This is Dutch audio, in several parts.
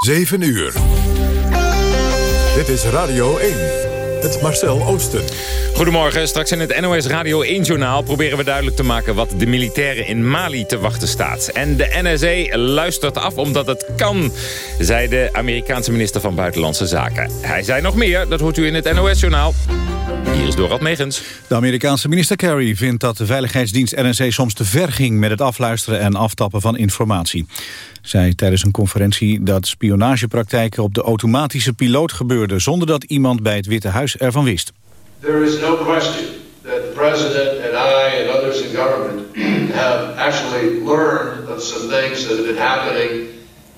7 uur. Dit is Radio 1. Het Marcel Oosten. Goedemorgen, straks in het NOS Radio 1-journaal proberen we duidelijk te maken wat de militairen in Mali te wachten staat. En de NSA luistert af omdat het kan, zei de Amerikaanse minister van Buitenlandse Zaken. Hij zei nog meer, dat hoort u in het NOS-journaal. Hier is Dorad Megens. De Amerikaanse minister Kerry vindt dat de veiligheidsdienst NSA soms te ver ging met het afluisteren en aftappen van informatie. Zij tijdens een conferentie dat spionagepraktijken op de automatische piloot gebeurden zonder dat iemand bij het Witte Huis ervan wist. There is no question that the president and I and others in government have actually learned of some things that have been happening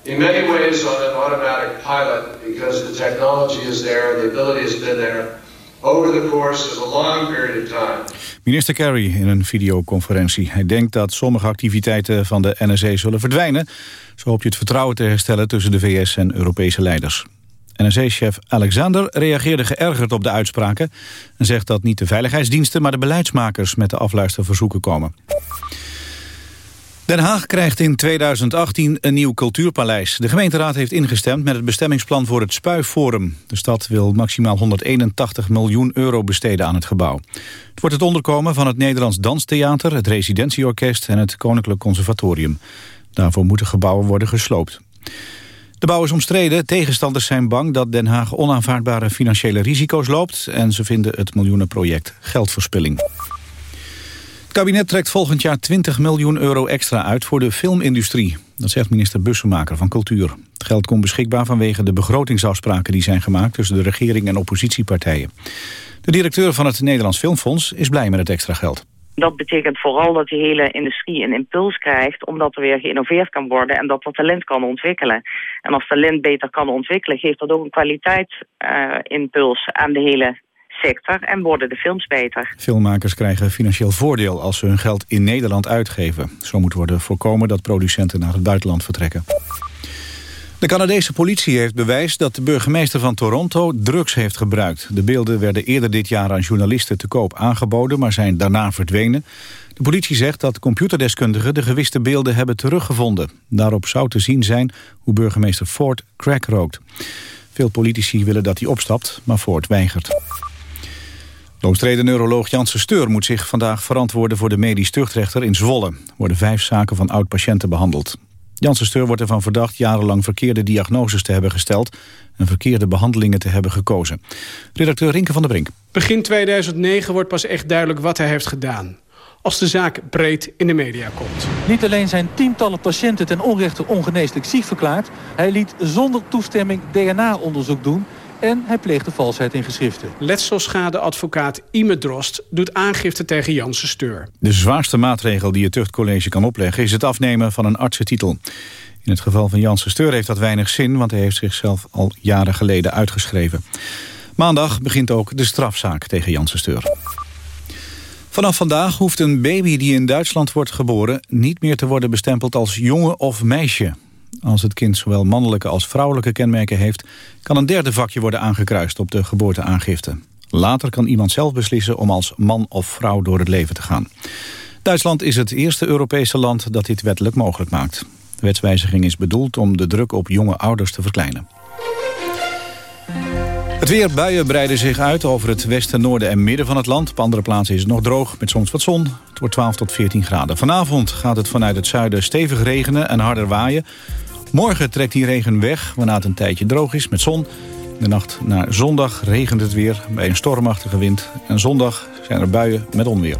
in many ways on an automatic pilot because the technology is there, the ability has been there over the course of a period of time. Minister Kerry in een videoconferentie. Hij denkt dat sommige activiteiten van de NSA zullen verdwijnen. Zo hoopt je het vertrouwen te herstellen tussen de VS en Europese leiders. NSA-chef Alexander reageerde geërgerd op de uitspraken... en zegt dat niet de veiligheidsdiensten, maar de beleidsmakers... met de afluisterverzoeken komen. Den Haag krijgt in 2018 een nieuw cultuurpaleis. De gemeenteraad heeft ingestemd met het bestemmingsplan voor het Spuiforum. De stad wil maximaal 181 miljoen euro besteden aan het gebouw. Het wordt het onderkomen van het Nederlands Danstheater... het Residentieorkest en het Koninklijk Conservatorium. Daarvoor moeten gebouwen worden gesloopt. De bouw is omstreden. Tegenstanders zijn bang dat Den Haag onaanvaardbare financiële risico's loopt... en ze vinden het miljoenenproject geldverspilling. Het kabinet trekt volgend jaar 20 miljoen euro extra uit voor de filmindustrie. Dat zegt minister Bussemaker van Cultuur. Het geld komt beschikbaar vanwege de begrotingsafspraken die zijn gemaakt... tussen de regering en oppositiepartijen. De directeur van het Nederlands Filmfonds is blij met het extra geld. Dat betekent vooral dat die hele industrie een impuls krijgt... omdat er weer geïnnoveerd kan worden en dat dat talent kan ontwikkelen. En als talent beter kan ontwikkelen... geeft dat ook een kwaliteitsimpuls uh, aan de hele en worden de films beter. Filmmakers krijgen financieel voordeel als ze hun geld in Nederland uitgeven. Zo moet worden voorkomen dat producenten naar het buitenland vertrekken. De Canadese politie heeft bewijs dat de burgemeester van Toronto drugs heeft gebruikt. De beelden werden eerder dit jaar aan journalisten te koop aangeboden, maar zijn daarna verdwenen. De politie zegt dat computerdeskundigen de gewiste beelden hebben teruggevonden. Daarop zou te zien zijn hoe burgemeester Ford crack rookt. Veel politici willen dat hij opstapt, maar Ford weigert. De omstreden neuroloog Janssen Steur moet zich vandaag verantwoorden voor de medisch tuchtrechter in Zwolle. Er worden vijf zaken van oud-patiënten behandeld. Janssen Steur wordt ervan verdacht jarenlang verkeerde diagnoses te hebben gesteld... en verkeerde behandelingen te hebben gekozen. Redacteur Rinke van der Brink. Begin 2009 wordt pas echt duidelijk wat hij heeft gedaan als de zaak breed in de media komt. Niet alleen zijn tientallen patiënten ten onrechte ongeneeslijk ziek verklaard... hij liet zonder toestemming DNA-onderzoek doen... en hij pleegde valsheid in geschriften. Letselschadeadvocaat Ime Drost doet aangifte tegen Janssen Steur. De zwaarste maatregel die het tuchtcollege kan opleggen... is het afnemen van een artsentitel. In het geval van Janssen Steur heeft dat weinig zin... want hij heeft zichzelf al jaren geleden uitgeschreven. Maandag begint ook de strafzaak tegen Janssen Steur. Vanaf vandaag hoeft een baby die in Duitsland wordt geboren... niet meer te worden bestempeld als jongen of meisje. Als het kind zowel mannelijke als vrouwelijke kenmerken heeft... kan een derde vakje worden aangekruist op de geboorteaangifte. Later kan iemand zelf beslissen om als man of vrouw door het leven te gaan. Duitsland is het eerste Europese land dat dit wettelijk mogelijk maakt. De wetswijziging is bedoeld om de druk op jonge ouders te verkleinen. Het weer, buien breiden zich uit over het westen, noorden en midden van het land. Op andere plaatsen is het nog droog, met soms wat zon. Het wordt 12 tot 14 graden. Vanavond gaat het vanuit het zuiden stevig regenen en harder waaien. Morgen trekt die regen weg, waarna het een tijdje droog is met zon. De nacht naar zondag regent het weer bij een stormachtige wind. En zondag zijn er buien met onweer.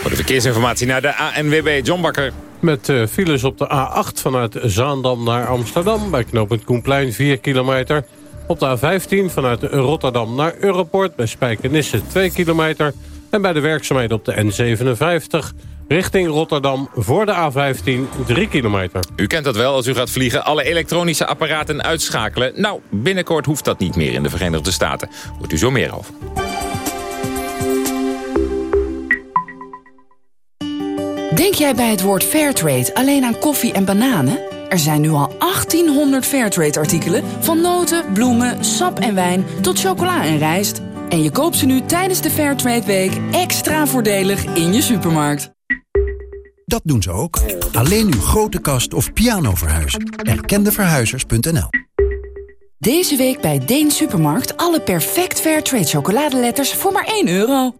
Voor de verkeersinformatie naar de ANWB, John Bakker. Met uh, files op de A8 vanuit Zaandam naar Amsterdam... bij knooppunt Koenplein 4 kilometer... Op de A15 vanuit Rotterdam naar Europort bij Spijkenisse 2 kilometer. En bij de werkzaamheden op de N57 richting Rotterdam voor de A15 3 kilometer. U kent dat wel als u gaat vliegen. Alle elektronische apparaten uitschakelen. Nou, binnenkort hoeft dat niet meer in de Verenigde Staten. Hoort u zo meer over. Denk jij bij het woord Fairtrade alleen aan koffie en bananen? Er zijn nu al 1800 Fairtrade-artikelen... van noten, bloemen, sap en wijn tot chocola en rijst. En je koopt ze nu tijdens de Fairtrade Week extra voordelig in je supermarkt. Dat doen ze ook. Alleen uw grote kast of piano verhuizen. Erkendeverhuizers.nl Deze week bij Deen Supermarkt alle perfect Fairtrade chocoladeletters voor maar 1 euro.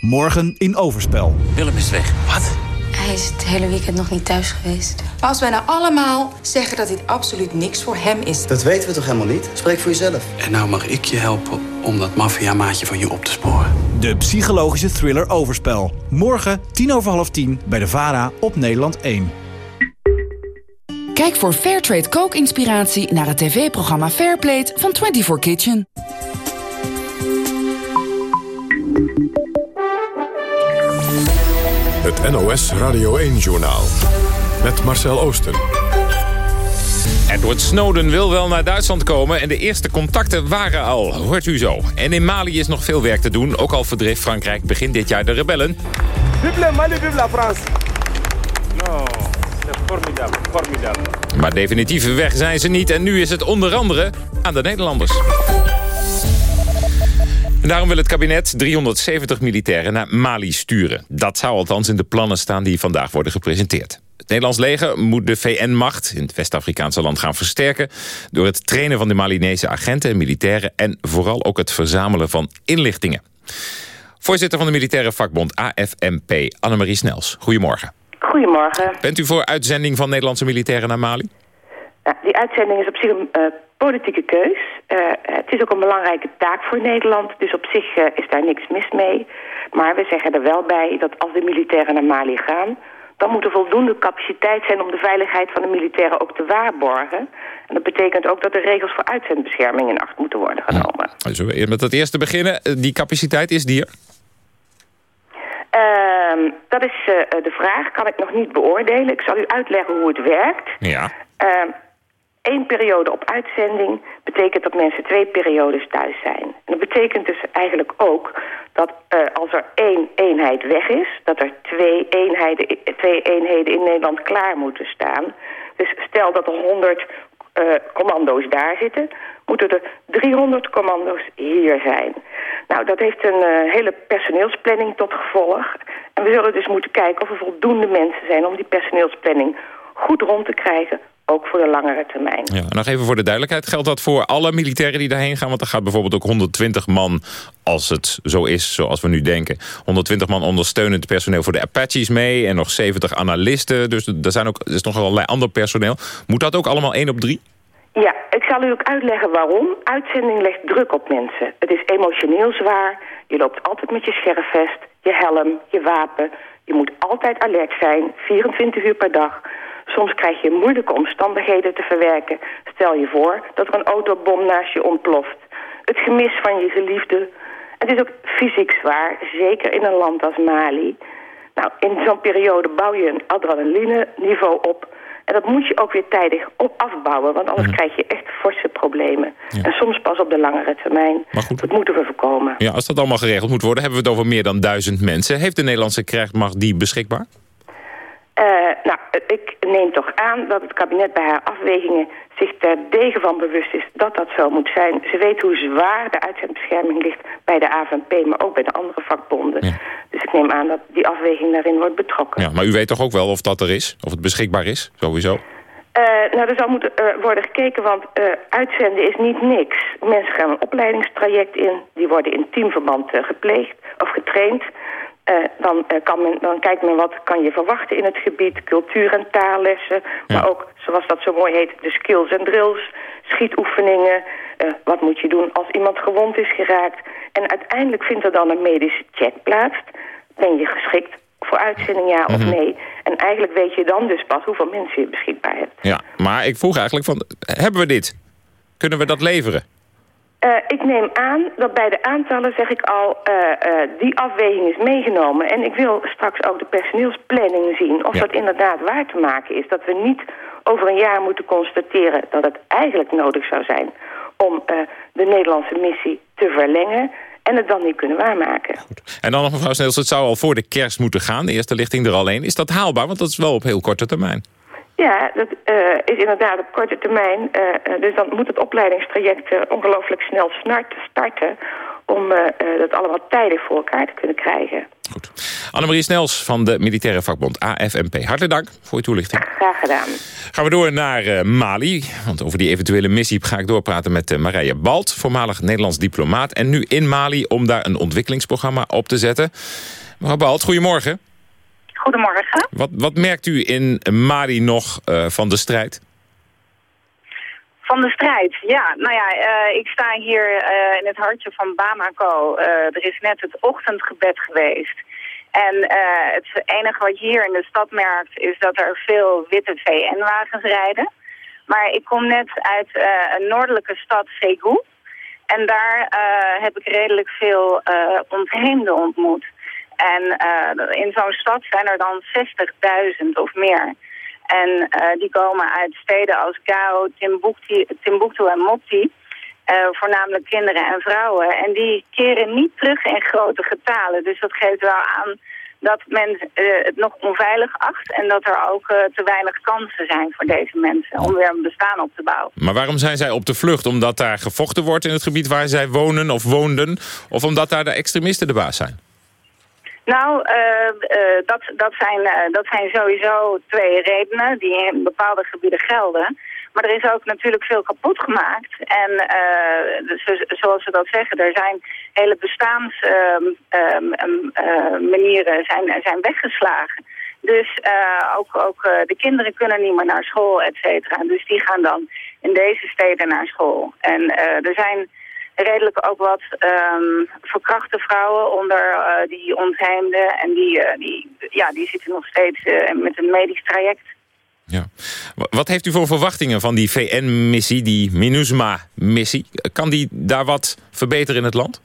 Morgen in Overspel. Willem is weg. Wat? Hij is het hele weekend nog niet thuis geweest. Maar als wij nou allemaal zeggen dat dit absoluut niks voor hem is... Dat weten we toch helemaal niet? Spreek voor jezelf. En nou mag ik je helpen om dat maffiamaatje van je op te sporen. De psychologische thriller Overspel. Morgen, tien over half tien, bij de VARA op Nederland 1. Kijk voor Fairtrade kookinspiratie naar het tv-programma Fairplate van 24 Kitchen. Het NOS Radio 1-journaal. Met Marcel Oosten. Edward Snowden wil wel naar Duitsland komen en de eerste contacten waren al, hoort u zo. En in Mali is nog veel werk te doen, ook al verdreef Frankrijk begin dit jaar de rebellen. Vive Mali, vive la France! No, formidable, formidable. Maar definitief weg zijn ze niet en nu is het onder andere aan de Nederlanders. En daarom wil het kabinet 370 militairen naar Mali sturen. Dat zou althans in de plannen staan die vandaag worden gepresenteerd. Het Nederlands leger moet de VN-macht in het West-Afrikaanse land gaan versterken... door het trainen van de Malinese agenten en militairen... en vooral ook het verzamelen van inlichtingen. Voorzitter van de militaire vakbond AFMP, Annemarie Snels. Goedemorgen. Goedemorgen. Bent u voor uitzending van Nederlandse militairen naar Mali? Ja, die uitzending is op zich een uh, politieke keus. Uh, het is ook een belangrijke taak voor Nederland, dus op zich uh, is daar niks mis mee. Maar we zeggen er wel bij dat als de militairen naar Mali gaan... dan moet er voldoende capaciteit zijn om de veiligheid van de militairen ook te waarborgen. En dat betekent ook dat de regels voor uitzendbescherming in acht moeten worden genomen. Ja. Zullen we met het eerste beginnen? Die capaciteit is die er? Uh, dat is de vraag, kan ik nog niet beoordelen. Ik zal u uitleggen hoe het werkt. Ja. Eén uh, periode op uitzending betekent dat mensen twee periodes thuis zijn. En dat betekent dus eigenlijk ook dat uh, als er één eenheid weg is... dat er twee eenheden, twee eenheden in Nederland klaar moeten staan. Dus stel dat er 100 uh, commando's daar zitten... moeten er 300 commando's hier zijn. Nou, dat heeft een uh, hele personeelsplanning tot gevolg. En we zullen dus moeten kijken of er voldoende mensen zijn... om die personeelsplanning goed rond te krijgen ook voor de langere termijn. Ja, en nog even voor de duidelijkheid. Geldt dat voor alle militairen die daarheen gaan? Want er gaat bijvoorbeeld ook 120 man, als het zo is zoals we nu denken... 120 man ondersteunend personeel voor de Apaches mee... en nog 70 analisten. Dus er, zijn ook, er is nog allerlei ander personeel. Moet dat ook allemaal één op drie? Ja, ik zal u ook uitleggen waarom. Uitzending legt druk op mensen. Het is emotioneel zwaar. Je loopt altijd met je scherfvest, je helm, je wapen. Je moet altijd alert zijn, 24 uur per dag... Soms krijg je moeilijke omstandigheden te verwerken. Stel je voor dat er een autobom naast je ontploft. Het gemis van je geliefde. Het is ook fysiek zwaar, zeker in een land als Mali. Nou, in zo'n periode bouw je een adrenaline-niveau op. En dat moet je ook weer tijdig op afbouwen, want anders ja. krijg je echt forse problemen. Ja. En soms pas op de langere termijn. Dat moeten we voorkomen. Ja, als dat allemaal geregeld moet worden, hebben we het over meer dan duizend mensen. Heeft de Nederlandse krijgsmacht die beschikbaar? Uh, nou, ik neem toch aan dat het kabinet bij haar afwegingen zich terdege van bewust is dat dat zo moet zijn. Ze weet hoe zwaar de uitzendbescherming ligt bij de AVNP, maar ook bij de andere vakbonden. Ja. Dus ik neem aan dat die afweging daarin wordt betrokken. Ja, maar u weet toch ook wel of dat er is? Of het beschikbaar is, sowieso? Uh, nou, er zal moeten uh, worden gekeken, want uh, uitzenden is niet niks. Mensen gaan een opleidingstraject in, die worden in teamverband gepleegd of getraind. Uh, dan, uh, kan men, dan kijkt men wat kan je verwachten in het gebied. Cultuur- en taallessen. Ja. Maar ook, zoals dat zo mooi heet, de skills en drills. Schietoefeningen. Uh, wat moet je doen als iemand gewond is geraakt. En uiteindelijk vindt er dan een medische check plaats. Ben je geschikt voor uitzending, ja of mm -hmm. nee? En eigenlijk weet je dan dus pas hoeveel mensen je beschikbaar hebt. Ja, maar ik vroeg eigenlijk van, hebben we dit? Kunnen we dat leveren? Uh, ik neem aan dat bij de aantallen, zeg ik al, uh, uh, die afweging is meegenomen. En ik wil straks ook de personeelsplanning zien of ja. dat inderdaad waar te maken is. Dat we niet over een jaar moeten constateren dat het eigenlijk nodig zou zijn om de Nederlandse missie te verlengen en het dan niet kunnen waarmaken. Goed. En dan nog mevrouw Snels, het zou al voor de kerst moeten gaan, de eerste lichting er alleen. Is dat haalbaar? Want dat is wel op heel korte termijn. Ja, dat uh, is inderdaad op korte termijn. Uh, dus dan moet het opleidingstraject uh, ongelooflijk snel starten... om dat allemaal tijdig voor elkaar te kunnen krijgen. Goed. Annemarie Snels van de militaire vakbond AFNP. Hartelijk dank voor je toelichting. Graag gedaan. Gaan we door naar Mali. Want over die eventuele missie ga ik doorpraten met Marije Balt... voormalig Nederlands diplomaat. En nu in Mali om daar een ontwikkelingsprogramma op te zetten. Mevrouw Balt, goedemorgen. Goedemorgen. Wat, wat merkt u in Mali nog uh, van de strijd? Van de strijd, ja. Nou ja, uh, ik sta hier uh, in het hartje van Bamako. er is net het ochtendgebed geweest. En het enige wat je hier in de stad merkt is dat er veel witte VN-wagens rijden. Maar ik kom net uit een noordelijke stad, Segou. En daar heb ik redelijk veel ontheemden ontmoet. En uh, in zo'n stad zijn er dan 60.000 of meer. En uh, die komen uit steden als Gao, Timbuktu, Timbuktu en Mopti. Uh, voornamelijk kinderen en vrouwen. En die keren niet terug in grote getalen. Dus dat geeft wel aan dat men het nog onveilig acht... en dat er ook te weinig kansen zijn voor deze mensen... om weer een bestaan op te bouwen. Maar waarom zijn zij op de vlucht? Omdat daar gevochten wordt in het gebied waar zij wonen of woonden? Of omdat daar de extremisten de baas zijn? Nou, uh, uh, dat, dat, zijn, uh, dat zijn sowieso twee redenen die in bepaalde gebieden gelden. Maar er is ook natuurlijk veel kapot gemaakt. En zoals we dat zeggen, er zijn hele bestaansmanieren zijn, zijn weggeslagen. Dus ook, ook de kinderen kunnen niet meer naar school, et cetera. Dus die gaan dan in deze steden naar school. En er zijn redelijk ook wat um, verkrachte vrouwen onder uh, die ontheemden. En die, uh, die, ja, die zitten nog steeds uh, met een medisch traject. Ja. Wat heeft u voor verwachtingen van die VN-missie, die MINUSMA-missie? Kan die daar wat verbeteren in het land?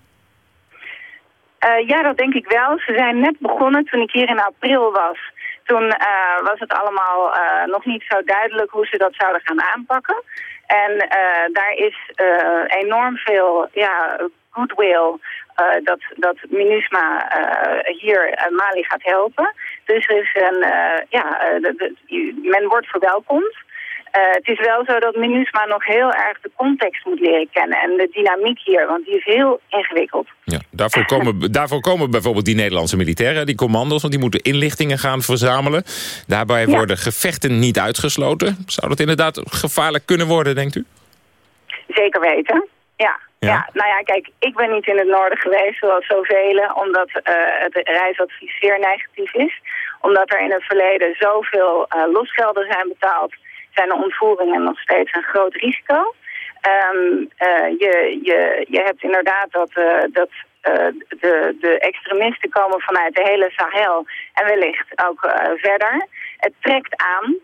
ja, dat denk ik wel. Ze zijn net begonnen toen ik hier in april was. Toen was het allemaal nog niet zo duidelijk hoe ze dat zouden gaan aanpakken. En uh, daar is uh, enorm veel ja, goodwill uh, dat, dat MINUSMA hier Mali gaat helpen. Dus er is een, ja, de, men wordt verwelkomd. Uh, het is wel zo dat MINUSMA nog heel erg de context moet leren kennen en de dynamiek hier, want die is heel ingewikkeld. Ja, daarvoor, komen, daarvoor komen bijvoorbeeld die Nederlandse militairen, die commando's, want die moeten inlichtingen gaan verzamelen. Daarbij ja. worden gevechten niet uitgesloten. Zou dat inderdaad gevaarlijk kunnen worden, denkt u? Zeker weten, ja. Ja. ja. nou ja, kijk, ik ben niet in het noorden geweest, zoals zoveel, omdat uh, het reisadvies zeer negatief is. Omdat er in het verleden zoveel uh, losgelden zijn betaald zijn de ontvoeringen nog steeds een groot risico. Um, uh, je, je, je hebt inderdaad dat, uh, dat uh, de, de extremisten komen vanuit de hele Sahel en wellicht ook verder. Het trekt aan.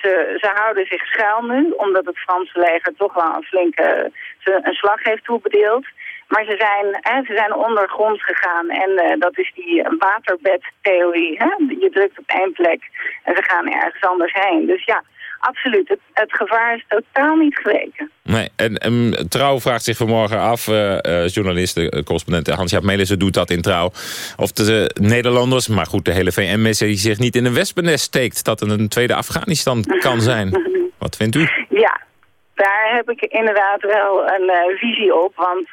ze, ze houden zich schuil nu, omdat het Franse leger toch wel een flinke een slag heeft toebedeeld. Maar ze zijn, hè, ze zijn ondergronds gegaan en dat is die waterbedtheorie. Hè? Je drukt op één plek en ze gaan ergens anders heen. Dus ja, absoluut. Het, het, gevaar is totaal niet geweken. Nee, en, en Trouw vraagt zich vanmorgen af, uh, uh, journalist, correspondent Hans-Jaap Melissen doet dat in Trouw, of de Nederlanders, maar goed, de hele VN-missie zich niet in een wespennest steekt, dat er een tweede Afghanistan kan zijn. Wat vindt u? Ja, daar heb ik inderdaad wel een uh, visie op, want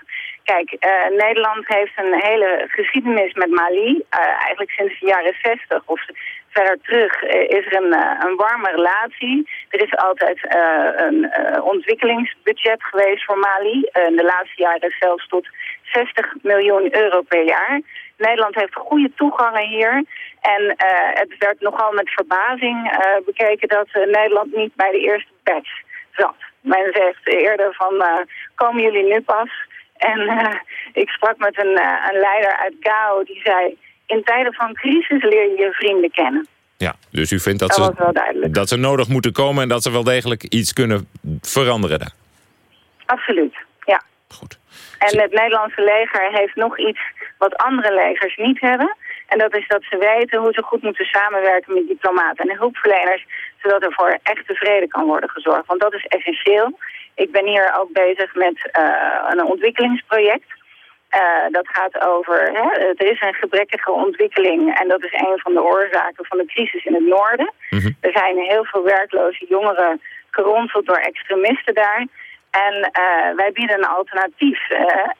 Kijk, uh, Nederland heeft een hele geschiedenis met Mali. Uh, eigenlijk sinds de jaren 60 of verder terug uh, is er een, een warme relatie. Er is altijd een ontwikkelingsbudget geweest voor Mali. in de laatste jaren zelfs tot 60 miljoen euro per jaar. Nederland heeft goede toegangen hier. En het werd nogal met verbazing bekeken dat Nederland niet bij de eerste batch zat. Men zegt eerder van, komen jullie nu pas? En uh, ik sprak met een, uh, een leider uit Gao die zei... in tijden van crisis leer je je vrienden kennen. Ja, dus u vindt dat, dat, ze, dat ze nodig moeten komen... en dat ze wel degelijk iets kunnen veranderen daar? Absoluut, ja. Goed. En het Nederlandse leger heeft nog iets wat andere legers niet hebben... En dat is dat ze weten hoe ze goed moeten samenwerken met diplomaten en hulpverleners, zodat er voor echte vrede kan worden gezorgd. Want dat is essentieel. Ik ben hier ook bezig met uh, een ontwikkelingsproject. Uh, dat gaat over, hè, er is een gebrekkige ontwikkeling en dat is een van de oorzaken van de crisis in het noorden. Mhm. Er zijn heel veel werkloze jongeren geronseld door extremisten daar. En uh, wij bieden een alternatief.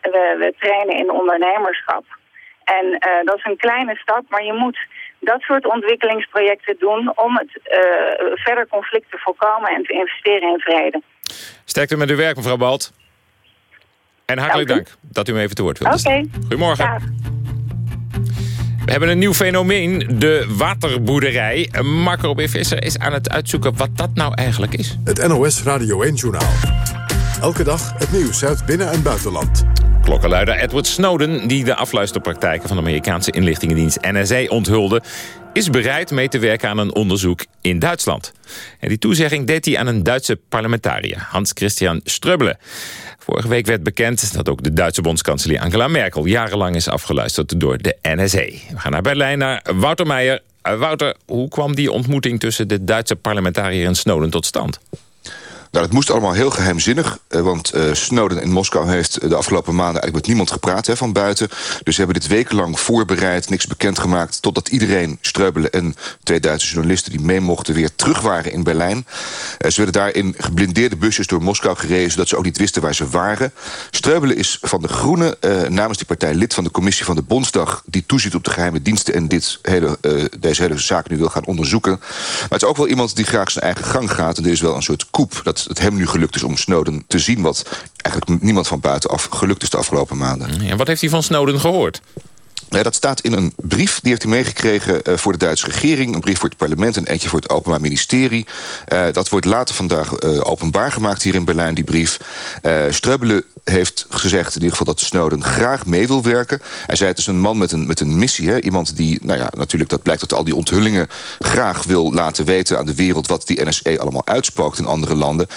we, we trainen in ondernemerschap. En uh, dat is een kleine stap, maar je moet dat soort ontwikkelingsprojecten doen... om het verder conflict te voorkomen en te investeren in vrede. Sterkte met uw werk, mevrouw Balt. En hartelijk dank, dat u me even te woord wilt Oké. Goedemorgen. We hebben een nieuw fenomeen, de waterboerderij. Marco Robin Visser is aan het uitzoeken wat dat nou eigenlijk is. Het NOS Radio 1-journaal. Elke dag het nieuws uit binnen- en buitenland. Klokkenluider Edward Snowden, die de afluisterpraktijken van de Amerikaanse inlichtingendienst NSA onthulde, is bereid mee te werken aan een onderzoek in Duitsland. En die toezegging deed hij aan een Duitse parlementariër, Hans-Christian Ströbele. Vorige week werd bekend dat ook de Duitse bondskanselier Angela Merkel jarenlang is afgeluisterd door de NSA. We gaan naar Berlijn, naar Wouter Meijer. Uh, Wouter, hoe kwam die ontmoeting tussen de Duitse parlementariër en Snowden tot stand? Nou, het moest allemaal heel geheimzinnig. Uh, want uh, Snowden in Moskou heeft de afgelopen maanden eigenlijk met niemand gepraat hè, van buiten. Dus ze hebben dit wekenlang voorbereid, niks bekendgemaakt. Totdat iedereen, Streubelen en twee Duitse journalisten die mee mochten, weer terug waren in Berlijn. Uh, ze werden daar in geblindeerde busjes door Moskou gereden, zodat ze ook niet wisten waar ze waren. Streubelen is van de Groenen, namens die partij lid van de commissie van de Bondsdag, die toeziet op de geheime diensten en dit hele, deze hele zaak nu wil gaan onderzoeken. Maar het is ook wel iemand die graag zijn eigen gang gaat. En er is wel een soort koep dat het hem nu gelukt is om Snowden te zien... wat eigenlijk niemand van buitenaf gelukt is de afgelopen maanden. En wat heeft hij van Snowden gehoord? Ja, dat staat in een brief, die heeft hij meegekregen uh, voor de Duitse regering. Een brief voor het parlement en eentje voor het Openbaar Ministerie. Uh, dat wordt later vandaag uh, openbaar gemaakt hier in Berlijn, die brief. Streubele heeft gezegd in ieder geval dat Snowden graag mee wil werken. Hij zei het is een man met een, met een missie. Hè? Iemand die, nou ja, natuurlijk dat blijkt uit al die onthullingen... graag wil laten weten aan de wereld wat die NSE allemaal uitspookt in andere landen.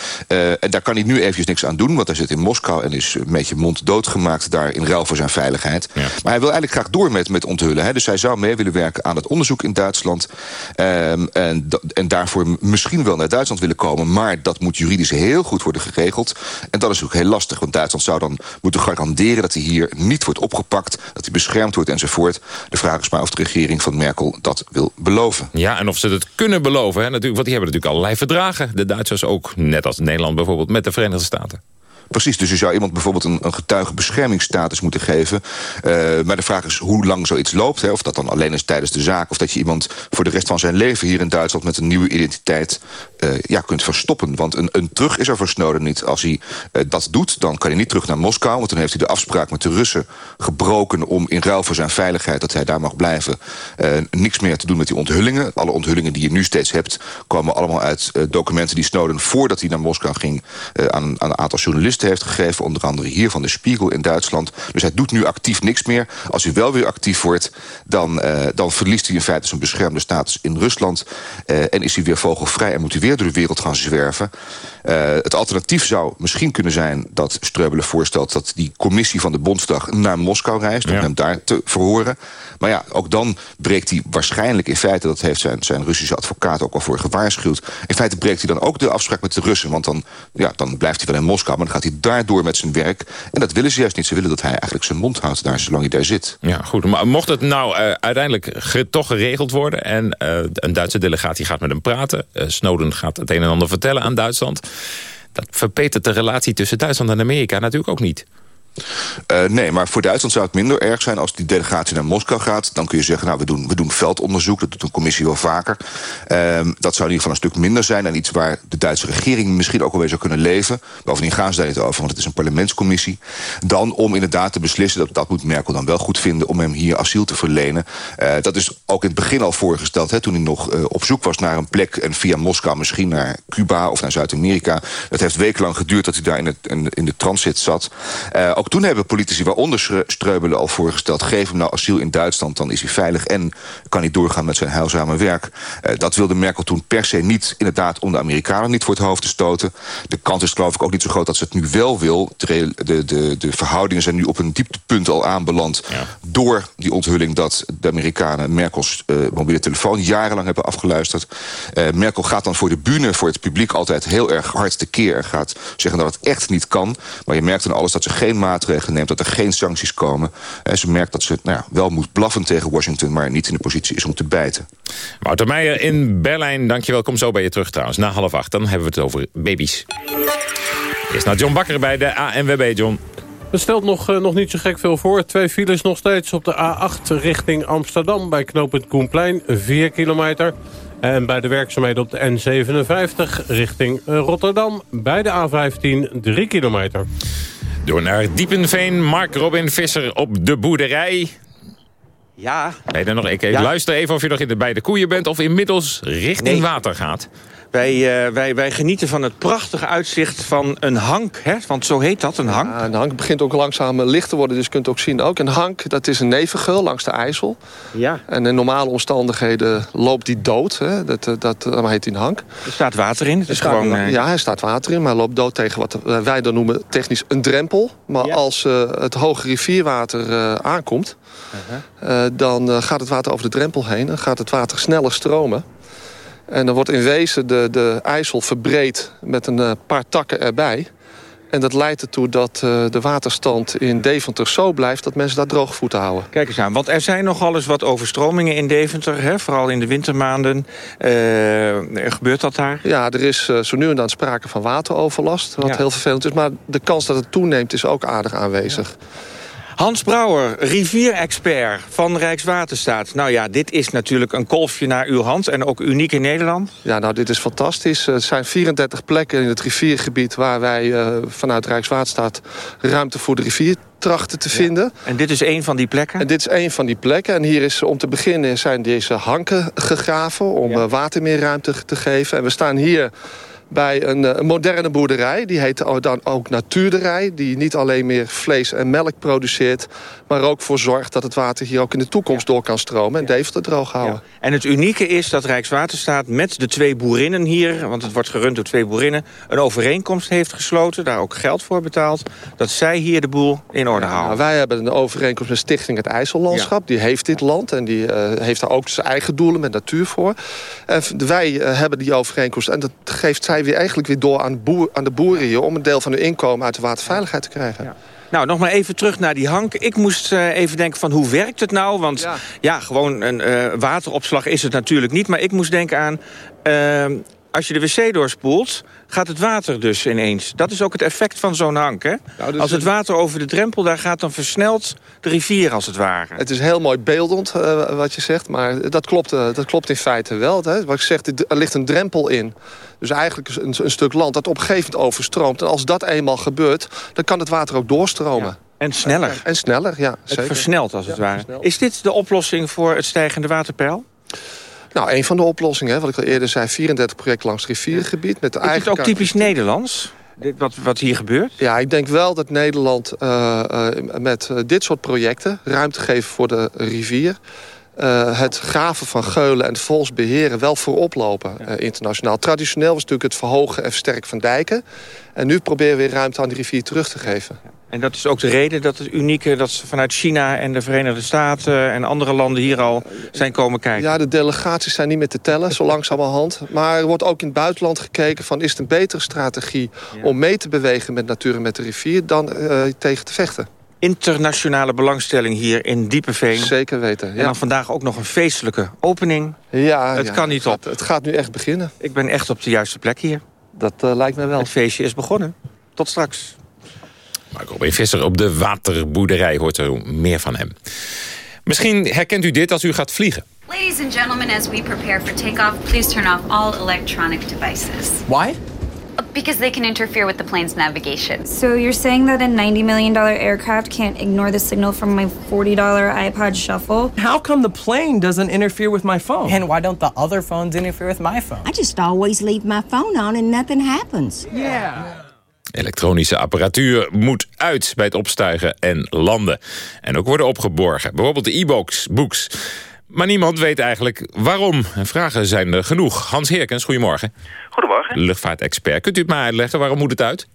en daar kan hij nu eventjes niks aan doen, want hij zit in Moskou... en is een beetje monddood gemaakt daar in ruil voor zijn veiligheid. Ja. Maar hij wil eigenlijk graag door met, met onthullen. Hè. Dus hij zou mee willen werken aan het onderzoek in Duitsland. Um, en, en daarvoor misschien wel naar Duitsland willen komen. Maar dat moet juridisch heel goed worden geregeld. En dat is ook heel lastig. Want Duitsland zou dan moeten garanderen dat hij hier niet wordt opgepakt. Dat hij beschermd wordt enzovoort. De vraag is maar of de regering van Merkel dat wil beloven. Ja, en of ze het kunnen beloven. Hè? Natuurlijk, want die hebben natuurlijk allerlei verdragen. De Duitsers ook, net als Nederland bijvoorbeeld, met de Verenigde Staten. Precies, dus je zou iemand bijvoorbeeld een, een getuigenbeschermingsstatus moeten geven. Uh, maar de vraag is hoe lang zoiets loopt. Hè? Of dat dan alleen is tijdens de zaak. Of dat je iemand voor de rest van zijn leven hier in Duitsland... met een nieuwe identiteit uh, ja, kunt verstoppen. Want een, een terug is er voor Snowden niet. Als hij uh, dat doet, dan kan hij niet terug naar Moskou. Want dan heeft hij de afspraak met de Russen gebroken... om in ruil voor zijn veiligheid, dat hij daar mag blijven... niks meer te doen met die onthullingen. Alle onthullingen die je nu steeds hebt... komen allemaal uit documenten die Snowden... voordat hij naar Moskou ging aan, aan een aantal journalisten heeft gegeven. Onder andere hier van de Spiegel in Duitsland. Dus hij doet nu actief niks meer. Als hij wel weer actief wordt, dan, uh, dan verliest hij in feite zijn beschermde status in Rusland. Uh, en is hij weer vogelvrij en moet hij weer door de wereld gaan zwerven. Uh, het alternatief zou misschien kunnen zijn dat Streubele voorstelt... dat die commissie van de Bondsdag naar Moskou reist... om ja. hem daar te verhoren. Maar ja, ook dan breekt hij waarschijnlijk in feite... dat heeft zijn, zijn Russische advocaat ook al voor gewaarschuwd... in feite breekt hij dan ook de afspraak met de Russen. Want dan, ja, dan blijft hij wel in Moskou, maar dan gaat hij daardoor met zijn werk. En dat willen ze juist niet. Ze willen dat hij eigenlijk zijn mond houdt daar zolang hij daar zit. Ja, goed. Maar mocht het nou uh, uiteindelijk toch geregeld worden... en uh, een Duitse delegatie gaat met hem praten... Uh, Snowden gaat het een en ander vertellen aan Duitsland... dat verpetert de relatie tussen Duitsland en Amerika natuurlijk ook niet. Uh, nee, maar voor Duitsland zou het minder erg zijn als die delegatie naar Moskou gaat. Dan kun je zeggen, nou, we doen, we doen veldonderzoek. Dat doet een commissie wel vaker. Uh, dat zou in ieder geval een stuk minder zijn. En iets waar de Duitse regering misschien ook alweer zou kunnen leven. Bovendien gaan ze daar niet over, want het is een parlementscommissie. Dan om inderdaad te beslissen, dat, dat moet Merkel dan wel goed vinden... om hem hier asiel te verlenen. Uh, dat is ook in het begin al voorgesteld, hè, toen hij nog uh, op zoek was naar een plek... en via Moskou misschien naar Cuba of naar Zuid-Amerika. Het heeft wekenlang geduurd dat hij daar in, het, in, in de transit zat. Ook toen hebben politici, waaronder Streubelen, al voorgesteld... geef hem nou asiel in Duitsland, dan is hij veilig... en kan hij doorgaan met zijn heilzame werk. Uh, dat wilde Merkel toen per se niet, inderdaad... om de Amerikanen niet voor het hoofd te stoten. De kans is geloof ik ook niet zo groot dat ze het nu wel wil. De, de, de, de verhoudingen zijn nu op een dieptepunt al aanbeland... Ja. door die onthulling dat de Amerikanen Merkels uh, mobiele telefoon... jarenlang hebben afgeluisterd. Uh, Merkel gaat dan voor de bühne, voor het publiek... altijd heel erg hard tekeer en gaat zeggen dat het echt niet kan. Maar je merkt dan alles dat ze geen maatregelen neemt... dat er geen sancties komen. En ze merkt dat ze nou ja, wel moet blaffen tegen Washington... maar niet in de positie is om te bijten. Wouter Meijer in Berlijn, dankjewel. Kom zo bij je terug trouwens. Na half acht, dan hebben we het over baby's. Eerst naar John Bakker bij de ANWB, John. Het stelt nog, uh, nog niet zo gek veel voor. Twee files nog steeds op de A8 richting Amsterdam... bij knooppunt Koenplein, 4 kilometer. En bij de werkzaamheden op de N57 richting Rotterdam... bij de A15, 3 kilometer. Door naar Diepenveen, Mark Robin Visser op de boerderij. Ja. Nee, dan nog, ik, luister even of je nog in de, bij de koeien bent... of inmiddels richting water gaat. Wij, uh, wij, wij genieten van het prachtige uitzicht van een hank. Hè? Want zo heet dat, een hank. Ja, een hank begint ook langzaam licht te worden. Dus je kunt ook zien, ook een hank, dat is een nevengeul langs de IJssel. Ja. En in normale omstandigheden loopt die dood. Hè? Dat, dat, dat heet die een hank. Er staat water in. Het is gewoon. Ja, er staat water in, maar loopt dood tegen wat wij dan noemen technisch een drempel. Maar ja. als uh, het hoge rivierwater aankomt... -huh. dan gaat het water over de drempel heen. Dan gaat het water sneller stromen. En dan wordt in wezen de, de IJssel verbreed met een uh, paar takken erbij. En dat leidt ertoe dat uh, de waterstand in Deventer zo blijft... dat mensen daar droge voeten houden. Kijk eens aan, want er zijn nogal eens wat overstromingen in Deventer. Hè? Vooral in de wintermaanden. Uh, gebeurt dat daar? Ja, er is zo nu en dan sprake van wateroverlast. Wat ja. heel vervelend is. Maar de kans dat het toeneemt is ook aardig aanwezig. Ja. Hans Brouwer, rivierexpert van Rijkswaterstaat. Nou ja, dit is natuurlijk een kolfje naar uw hand en ook uniek in Nederland. Ja, nou, dit is fantastisch. Er zijn 34 plekken in het riviergebied... waar wij uh, vanuit Rijkswaterstaat ruimte voor de rivier trachten te vinden. En dit is een van die plekken? En dit is een van die plekken. En hier is om te beginnen zijn deze hanken gegraven... om ja. water meer ruimte te geven. En we staan hier bij een, een, moderne boerderij. Die heet dan ook Natuurderij. Die niet alleen meer vlees en melk produceert... maar ook voor zorgt dat het water hier ook in de toekomst ja. door kan stromen... en Deventer droog houden. Ja. En het unieke is dat Rijkswaterstaat met de twee boerinnen hier... want het wordt gerund door twee boerinnen... een overeenkomst heeft gesloten, daar ook geld voor betaald... dat zij hier de boel in orde houden. Nou, wij hebben een overeenkomst met Stichting het IJssellandschap. Die heeft dit land en die uh, heeft daar ook zijn eigen doelen met natuur voor. En wij uh, hebben die overeenkomst en dat geeft zij weer eigenlijk weer door aan, boer, aan de boeren hier... om een deel van hun inkomen uit de waterveiligheid te krijgen. Ja. Nou, nog maar even terug naar die hank. Ik moest uh, even denken van hoe werkt het nou? Want ja, ja gewoon een uh, wateropslag is het natuurlijk niet. Maar ik moest denken aan... Uh, als je de wc doorspoelt, gaat het water dus ineens. Dat is ook het effect van zo'n hank, hè? Nou, dus als het water over de drempel daar gaat, dan versnelt de rivier als het ware. Het is heel mooi beeldend uh, wat je zegt, maar dat klopt, uh, dat klopt in feite wel. Hè? Wat ik zeg, er ligt een drempel in. Dus eigenlijk een, een, stuk land dat op een gegeven moment overstroomt. En als dat eenmaal gebeurt, dan kan het water ook doorstromen. Ja. En sneller. En, sneller, ja. Het zeker. versnelt als het ja, ware. Versnelt. Is dit de oplossing voor het stijgende waterpeil? Nou, een van de oplossingen, hè, wat ik al eerder zei... 34 projecten langs het riviergebied. Met de is het ook typisch Nederlands? Dit, wat, wat hier gebeurt? Ja, ik denk wel dat Nederland uh, uh, met uh, dit soort projecten... ruimte geeft voor de rivier... Uh, het graven van geulen en het vols beheren wel voorop lopen uh, internationaal. Traditioneel was natuurlijk het verhogen en versterken van dijken. En nu proberen we weer ruimte aan de rivier terug te geven. En dat is ook de reden dat het unieke dat ze vanuit China en de Verenigde Staten en andere landen hier al zijn komen kijken. Ja, de delegaties zijn niet meer te tellen, zo langzamerhand. Maar er wordt ook in het buitenland gekeken van is het een betere strategie ja. om mee te bewegen met natuur en met de rivier dan uh, tegen te vechten. Internationale belangstelling hier in Diepeveen. Zeker weten, ja. En dan vandaag ook nog een feestelijke opening. Ja, het ja, kan niet het op. Gaat, het gaat nu echt beginnen. Ik ben echt op de juiste plek hier. Dat uh, lijkt me wel. Het feestje is begonnen. Tot straks. Mark Robin Visser op de waterboerderij hoort er meer van hem. Misschien herkent u dit als u gaat vliegen. Ladies and gentlemen, as we prepare for takeoff, please turn off all electronic devices. Why? Because they can interfere with the plane's navigation. So you're saying that a $90 million aircraft can't ignore the signal from my $40 iPod Shuffle? How come the plane doesn't interfere with my phone? And why don't the other phones interfere with my phone? I just always leave my phone on and nothing happens. Yeah. Elektronische apparatuur moet uit bij het opstuigen en landen. En ook worden opgeborgen. Bijvoorbeeld de e-books. Books. Maar niemand weet eigenlijk waarom. En vragen zijn er genoeg. Hans Heerkens, goedemorgen. Goedemorgen. Luchtvaartexpert. Kunt u het maar uitleggen, waarom moet het uit?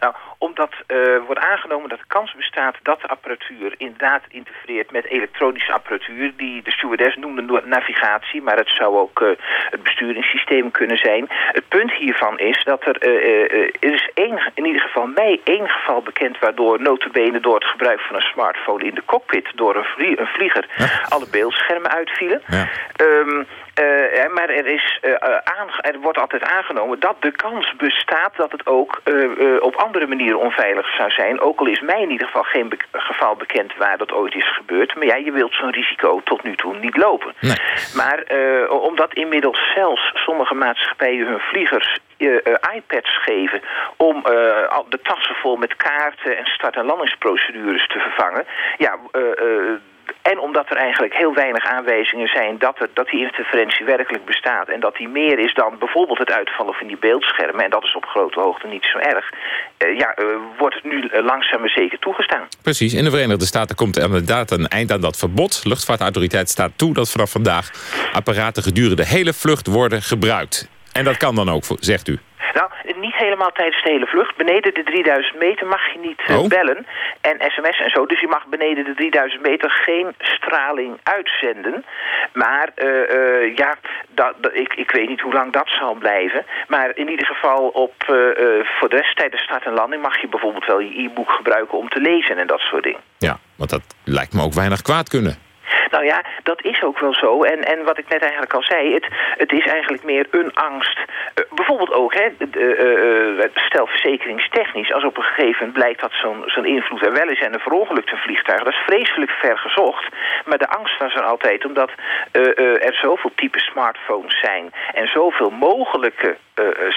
Nou, omdat uh, wordt aangenomen dat de kans bestaat dat de apparatuur inderdaad interfereert met elektronische apparatuur. Die de stewardess noemde navigatie, maar het zou ook uh, het besturingssysteem kunnen zijn. Het punt hiervan is dat er, uh, er is één, in ieder geval mij één geval bekend waardoor notabene door het gebruik van een smartphone in de cockpit door een, vlie een vlieger alle beeldschermen uitvielen. Ja. Um, uh, maar er, is, uh, er wordt altijd aangenomen dat de kans bestaat dat het ook uh, op andere manieren onveilig zou zijn. Ook al is mij in ieder geval geen geval bekend waar dat ooit is gebeurd. Maar ja, je wilt zo'n risico tot nu toe niet lopen. Nee. Maar omdat inmiddels zelfs sommige maatschappijen hun vliegers iPads geven om de tassen vol met kaarten en start- en landingsprocedures te vervangen. Ja, en omdat er eigenlijk heel weinig aanwijzingen zijn dat, het, dat die interferentie werkelijk bestaat... en dat die meer is dan bijvoorbeeld het uitvallen van die beeldschermen... en dat is op grote hoogte niet zo erg... Uh, ja, uh, wordt het nu langzaam maar zeker toegestaan. Precies, in de Verenigde Staten komt er inderdaad een eind aan dat verbod. Luchtvaartautoriteit staat toe dat vanaf vandaag apparaten gedurende de hele vlucht worden gebruikt. En dat kan dan ook, zegt u? Nou, niet helemaal tijdens de hele vlucht. Beneden de 3000 meter mag je niet uh, bellen en sms en zo. Dus je mag beneden de 3000 meter geen straling uitzenden. Maar uh, ja, dat, dat, ik, ik weet niet hoe lang dat zal blijven. Maar in ieder geval op, voor de rest tijdens start en landing... mag je bijvoorbeeld wel je e-book gebruiken om te lezen en dat soort dingen. Ja, want dat lijkt me ook weinig kwaad kunnen. Nou ja, dat is ook wel zo. En, en wat ik net eigenlijk al zei, het, het is eigenlijk meer een angst. Uh, bijvoorbeeld ook, hè, uh, stel verzekeringstechnisch, als op een gegeven moment blijkt dat zo'n zo'n invloed er wel is en een verongelukt een dat is vreselijk ver gezocht. Maar de angst was er altijd, omdat er zoveel type smartphones zijn en zoveel mogelijke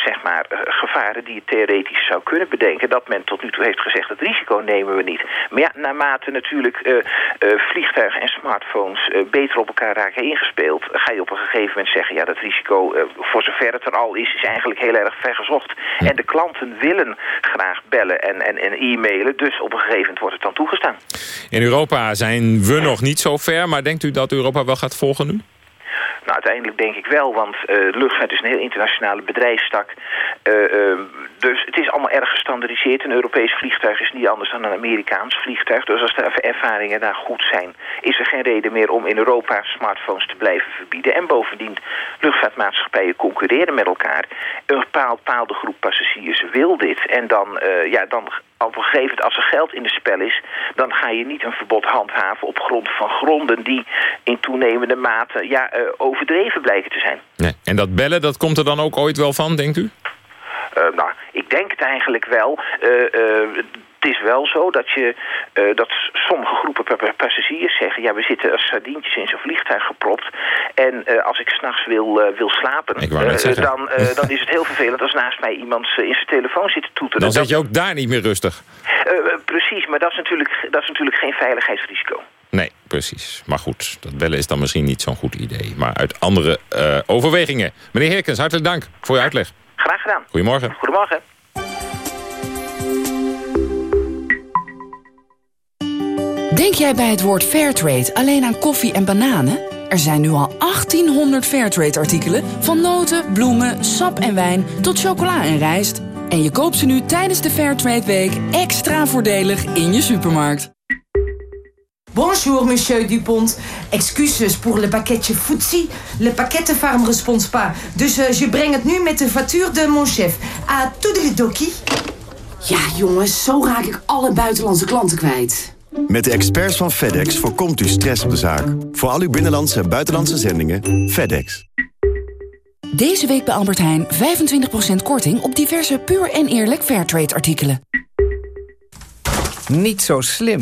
zeg maar, gevaren die je theoretisch zou kunnen bedenken, dat men tot nu toe heeft gezegd, dat risico nemen we niet. Maar ja, naarmate natuurlijk vliegtuigen en smartphones uh, beter op elkaar raken ingespeeld... ga je op een gegeven moment zeggen... ja, dat risico, uh, voor zover het er al is, is eigenlijk heel erg vergezocht. En de klanten willen graag bellen en, en, en e-mailen... dus op een gegeven moment wordt het dan toegestaan. In Europa zijn we nog niet zo ver... maar denkt u dat Europa wel gaat volgen nu? Nou, uiteindelijk denk ik wel, want uh, luchtvaart is een heel internationale bedrijfstak. Uh, uh, dus het is allemaal erg gestandardiseerd. Een Europees vliegtuig is niet anders dan een Amerikaans vliegtuig. Dus als de ervaringen daar goed zijn, is er geen reden meer om in Europa smartphones te blijven verbieden. En bovendien, luchtvaartmaatschappijen concurreren met elkaar. Een bepaalde groep passagiers wil dit. En dan, ja, dan op een gegeven moment, als er geld in de spel is... dan ga je niet een verbod handhaven op grond van gronden... die in toenemende mate ja, uh, overdreven blijken te zijn. Nee. En dat bellen, dat komt er dan ook ooit wel van, denkt u? Uh, nou, ik denk het eigenlijk wel. Uh, het is wel zo dat, je, uh, dat sommige groepen passagiers zeggen... ja, we zitten als sardientjes in zo'n vliegtuig gepropt... en uh, als ik s'nachts wil, uh, wil slapen... dan, dan is het heel vervelend als naast mij iemand in zijn telefoon zit te toeteren. Dan zit je ook daar niet meer rustig. precies, maar dat is, natuurlijk, dat is natuurlijk geen veiligheidsrisico. Precies. Maar goed, dat bellen is dan misschien niet zo'n goed idee. Maar uit andere overwegingen. Meneer Herkens, hartelijk dank voor uw uitleg. Graag gedaan. Goedemorgen. Goedemorgen. Denk jij bij het woord Fairtrade alleen aan koffie en bananen? Er zijn nu al 1800 Fairtrade-artikelen... van noten, bloemen, sap en wijn tot chocola en rijst. En je koopt ze nu tijdens de Fairtrade Week extra voordelig in je supermarkt. Bonjour, monsieur Dupont. Excuses pour le pakketje Footsie. Le pakkettenfarm responds pas. Dus uh, je brengt het nu met de factuur de mon chef. À toedeledokie. Ja, jongens, zo raak ik alle buitenlandse klanten kwijt. Met de experts van FedEx voorkomt u stress op de zaak. Voor al uw binnenlandse en buitenlandse zendingen, FedEx. Deze week bij Albert Heijn 25% korting op diverse puur en eerlijk Fairtrade artikelen. Niet zo slim.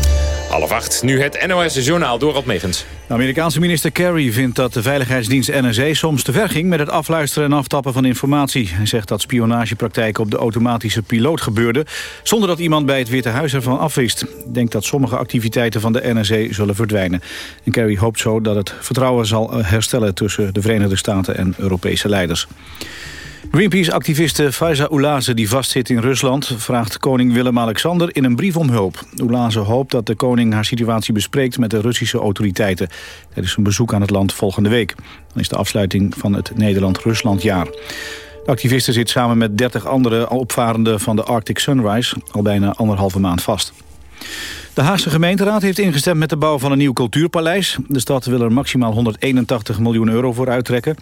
Half acht, nu het NOS-journaal Dorald Megens. De Amerikaanse minister Kerry vindt dat de veiligheidsdienst NSA soms te ver ging... met het afluisteren en aftappen van informatie. Hij zegt dat spionagepraktijken op de automatische piloot gebeurden... zonder dat iemand bij het Witte Huis ervan afwist. Ik denk dat sommige activiteiten van de NSA zullen verdwijnen. En Kerry hoopt zo dat het vertrouwen zal herstellen... tussen de Verenigde Staten en Europese leiders. Greenpeace-activiste Faiza Oulaze, die vastzit in Rusland... vraagt koning Willem-Alexander in een brief om hulp. Oulaze hoopt dat de koning haar situatie bespreekt... met de Russische autoriteiten tijdens een bezoek aan het land volgende week. Dan is de afsluiting van het Nederland-Ruslandjaar. De activiste zit samen met 30 andere opvarenden van de Arctic Sunrise... al bijna anderhalve maand vast. De Haagse gemeenteraad heeft ingestemd met de bouw van een nieuw cultuurpaleis. De stad wil er maximaal 181 miljoen euro voor uittrekken.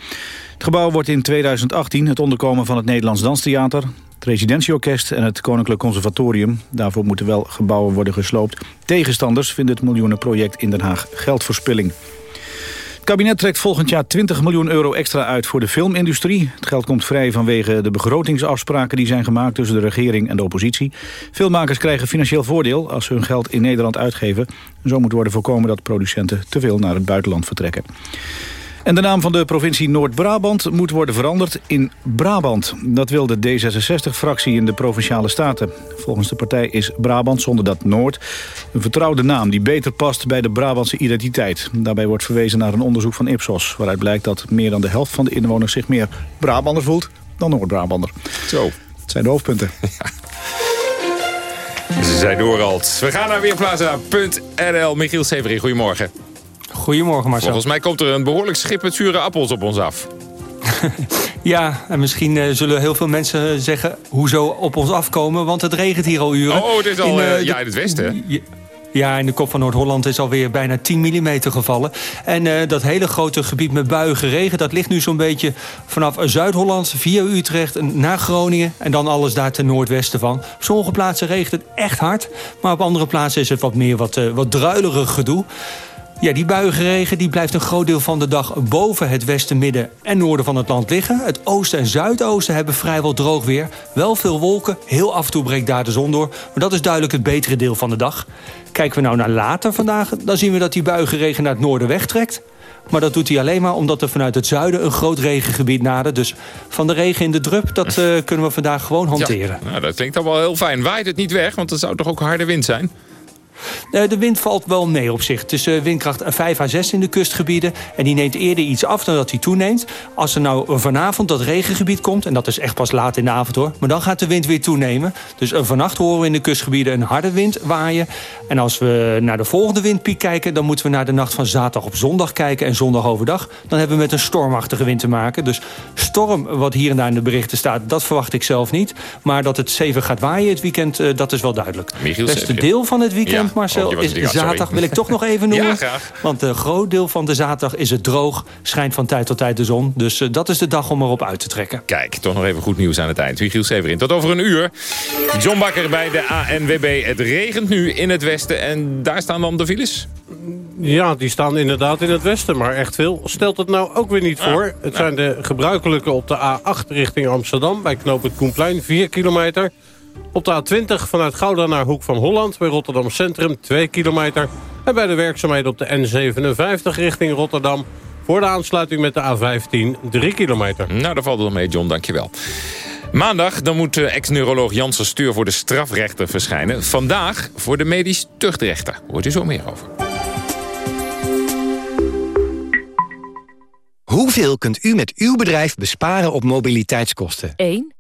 Het gebouw wordt in 2018 het onderkomen van het Nederlands Danstheater... het Residentieorkest en het Koninklijk Conservatorium. Daarvoor moeten wel gebouwen worden gesloopt. Tegenstanders vinden het miljoenenproject in Den Haag geldverspilling. Kabinet trekt volgend jaar 20 miljoen euro extra uit voor de filmindustrie. Het geld komt vrij vanwege de begrotingsafspraken die zijn gemaakt tussen de regering en de oppositie. Filmmakers krijgen financieel voordeel als ze hun geld in Nederland uitgeven. Zo moet worden voorkomen dat producenten te veel naar het buitenland vertrekken. En de naam van de provincie Noord-Brabant moet worden veranderd in Brabant. Dat wil de D66-fractie in de Provinciale Staten. Volgens de partij is Brabant zonder dat Noord een vertrouwde naam... die beter past bij de Brabantse identiteit. Daarbij wordt verwezen naar een onderzoek van Ipsos... waaruit blijkt dat meer dan de helft van de inwoners zich meer Brabander voelt dan Noord-Brabander. Zo. Dat zijn de hoofdpunten. Ze zijn doorald. We gaan naar Weerplaza.nl. Michiel Severin, goedemorgen. Goedemorgen Marcel. Volgens mij komt er een behoorlijk schip met zure appels op ons af. Ja, en misschien uh, zullen heel veel mensen zeggen hoezo op ons afkomen, want het regent hier al uren. Oh, het is al in, uh, ja, in het westen. Ja, in de kop van Noord-Holland is alweer bijna 10 mm gevallen. En uh, dat hele grote gebied met buiige regen... dat ligt nu zo'n beetje vanaf Zuid-Holland via Utrecht naar Groningen... en dan alles daar ten noordwesten van. Op sommige plaatsen regent het echt hard... maar op andere plaatsen is het wat meer wat, uh, wat druilerig gedoe. Ja, die buiige regen die blijft een groot deel van de dag boven het westen, midden en noorden van het land liggen. Het oosten en zuidoosten hebben vrijwel droog weer. Wel veel wolken, heel af en toe breekt daar de zon door. Maar dat is duidelijk het betere deel van de dag. Kijken we nou naar later vandaag, dan zien we dat die buiige regen naar het noorden wegtrekt. Maar dat doet hij alleen maar omdat er vanuit het zuiden een groot regengebied nadert. Dus van de regen in de drup, dat uh, kunnen we vandaag gewoon hanteren. Ja, nou, dat klinkt dan wel heel fijn. Waait het niet weg, want het zou toch ook harde wind zijn? De wind valt wel mee op zich. Het is windkracht 5 à 6 in de kustgebieden. En die neemt eerder iets af dan dat hij toeneemt. Als er nou vanavond dat regengebied komt... en dat is echt pas laat in de avond hoor... maar dan gaat de wind weer toenemen. Dus vannacht horen we in de kustgebieden een harde wind waaien. En als we naar de volgende windpiek kijken... dan moeten we naar de nacht van zaterdag op zondag kijken... en zondag overdag. Dan hebben we met een stormachtige wind te maken. Dus storm, wat hier en daar in de berichten staat... dat verwacht ik zelf niet. Maar dat het stevig gaat waaien het weekend, dat is wel duidelijk. Het beste deel van het weekend... Ja. Marcel, Oh, is zaterdag wil ik toch nog even noemen. Ja, graag. Want een groot deel van de zaterdag is het droog. Schijnt van tijd tot tijd de zon. Dus uh, dat is de dag om erop uit te trekken. Kijk, toch nog even goed nieuws aan het eind. Michiel Severin, tot over een uur. John Bakker bij de ANWB. Het regent nu in het westen en daar staan dan de files. Ja, die staan inderdaad in het westen, maar echt veel stelt het nou ook weer niet voor. het zijn de gebruikelijke op de A8 richting Amsterdam... bij knooppunt Koenplein, 4 kilometer... Op de A20 vanuit Gouda naar Hoek van Holland bij Rotterdam Centrum 2 kilometer. En bij de werkzaamheden op de N57 richting Rotterdam... voor de aansluiting met de A15 3 kilometer. Nou, daar valt het wel mee, John, dankjewel. Maandag dan moet ex-neuroloog Janssen Stuur voor de strafrechter verschijnen. Vandaag voor de medisch tuchtrechter. Hoort u zo meer over. Hoeveel kunt u met uw bedrijf besparen op mobiliteitskosten? 1.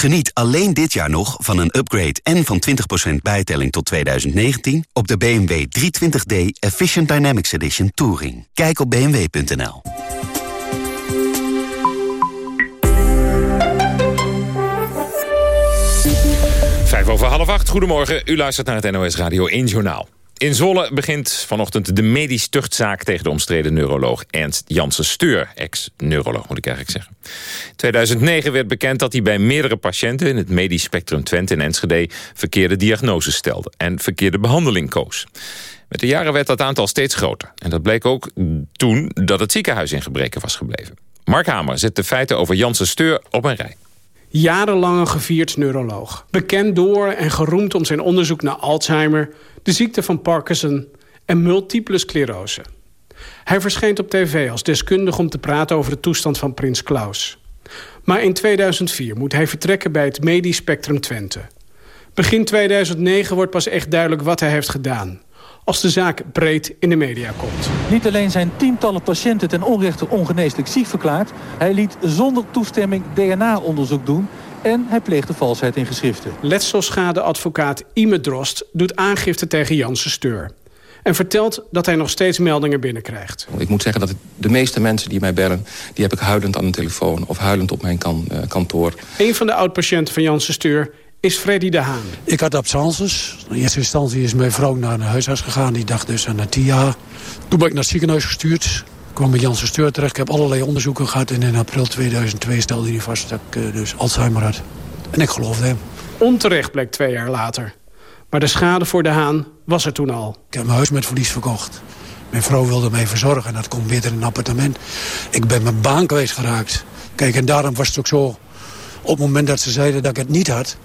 Geniet alleen dit jaar nog van een upgrade en van 20% bijtelling tot 2019 op de BMW 320d Efficient Dynamics Edition Touring. Kijk op bmw.nl. over half acht. Goedemorgen, u luistert naar het NOS Radio 1 Journaal. In Zwolle begint vanochtend de medisch tuchtzaak tegen de omstreden neuroloog Ernst Janssen Steur. Ex-neuroloog moet ik eigenlijk zeggen. In 2009 werd bekend dat hij bij meerdere patiënten in het medisch spectrum Twente in Enschede verkeerde diagnoses stelde en verkeerde behandeling koos. Met de jaren werd dat aantal steeds groter. En dat bleek ook toen dat het ziekenhuis in gebreken was gebleven. Mark Hamer zet de feiten over Janssen Steur op een rij. Jarenlang een gevierd neuroloog. Bekend door en geroemd om zijn onderzoek naar Alzheimer... de ziekte van Parkinson en multiple sclerose. Hij verscheen op tv als deskundig om te praten over de toestand van prins Klaus. Maar in 2004 moet hij vertrekken bij het Medisch Spectrum Twente. Begin 2009 wordt pas echt duidelijk wat hij heeft gedaan als de zaak breed in de media komt. Niet alleen zijn tientallen patiënten ten onrechte ongeneeslijk ziek verklaard... hij liet zonder toestemming DNA-onderzoek doen... en hij pleegde valsheid in geschriften. Letselschadeadvocaat Ime Drost doet aangifte tegen Janssen Steur. En vertelt dat hij nog steeds meldingen binnenkrijgt. Ik moet zeggen dat de meeste mensen die mij bellen... die heb ik huilend aan de telefoon of huilend op mijn kan, uh, kantoor. Een van de oud-patiënten van Janssen Steur is Freddy de Haan. Ik had absences. In eerste instantie is mijn vrouw naar een huisarts gegaan. Die dacht dus aan een TIA. Toen ben ik naar het ziekenhuis gestuurd. Ik kwam bij Janssen Steur terecht. Ik heb allerlei onderzoeken gehad. En in april 2002 stelde hij vast dat ik uh, dus Alzheimer had. En ik geloofde hem. Onterecht bleek twee jaar later. Maar de schade voor de Haan was er toen al. Ik heb mijn huis met verlies verkocht. Mijn vrouw wilde mij verzorgen. En dat komt weer in een appartement. Ik ben mijn baan kwijtgeraakt. Kijk, en daarom was het ook zo... op het moment dat ze zeiden dat ik het niet had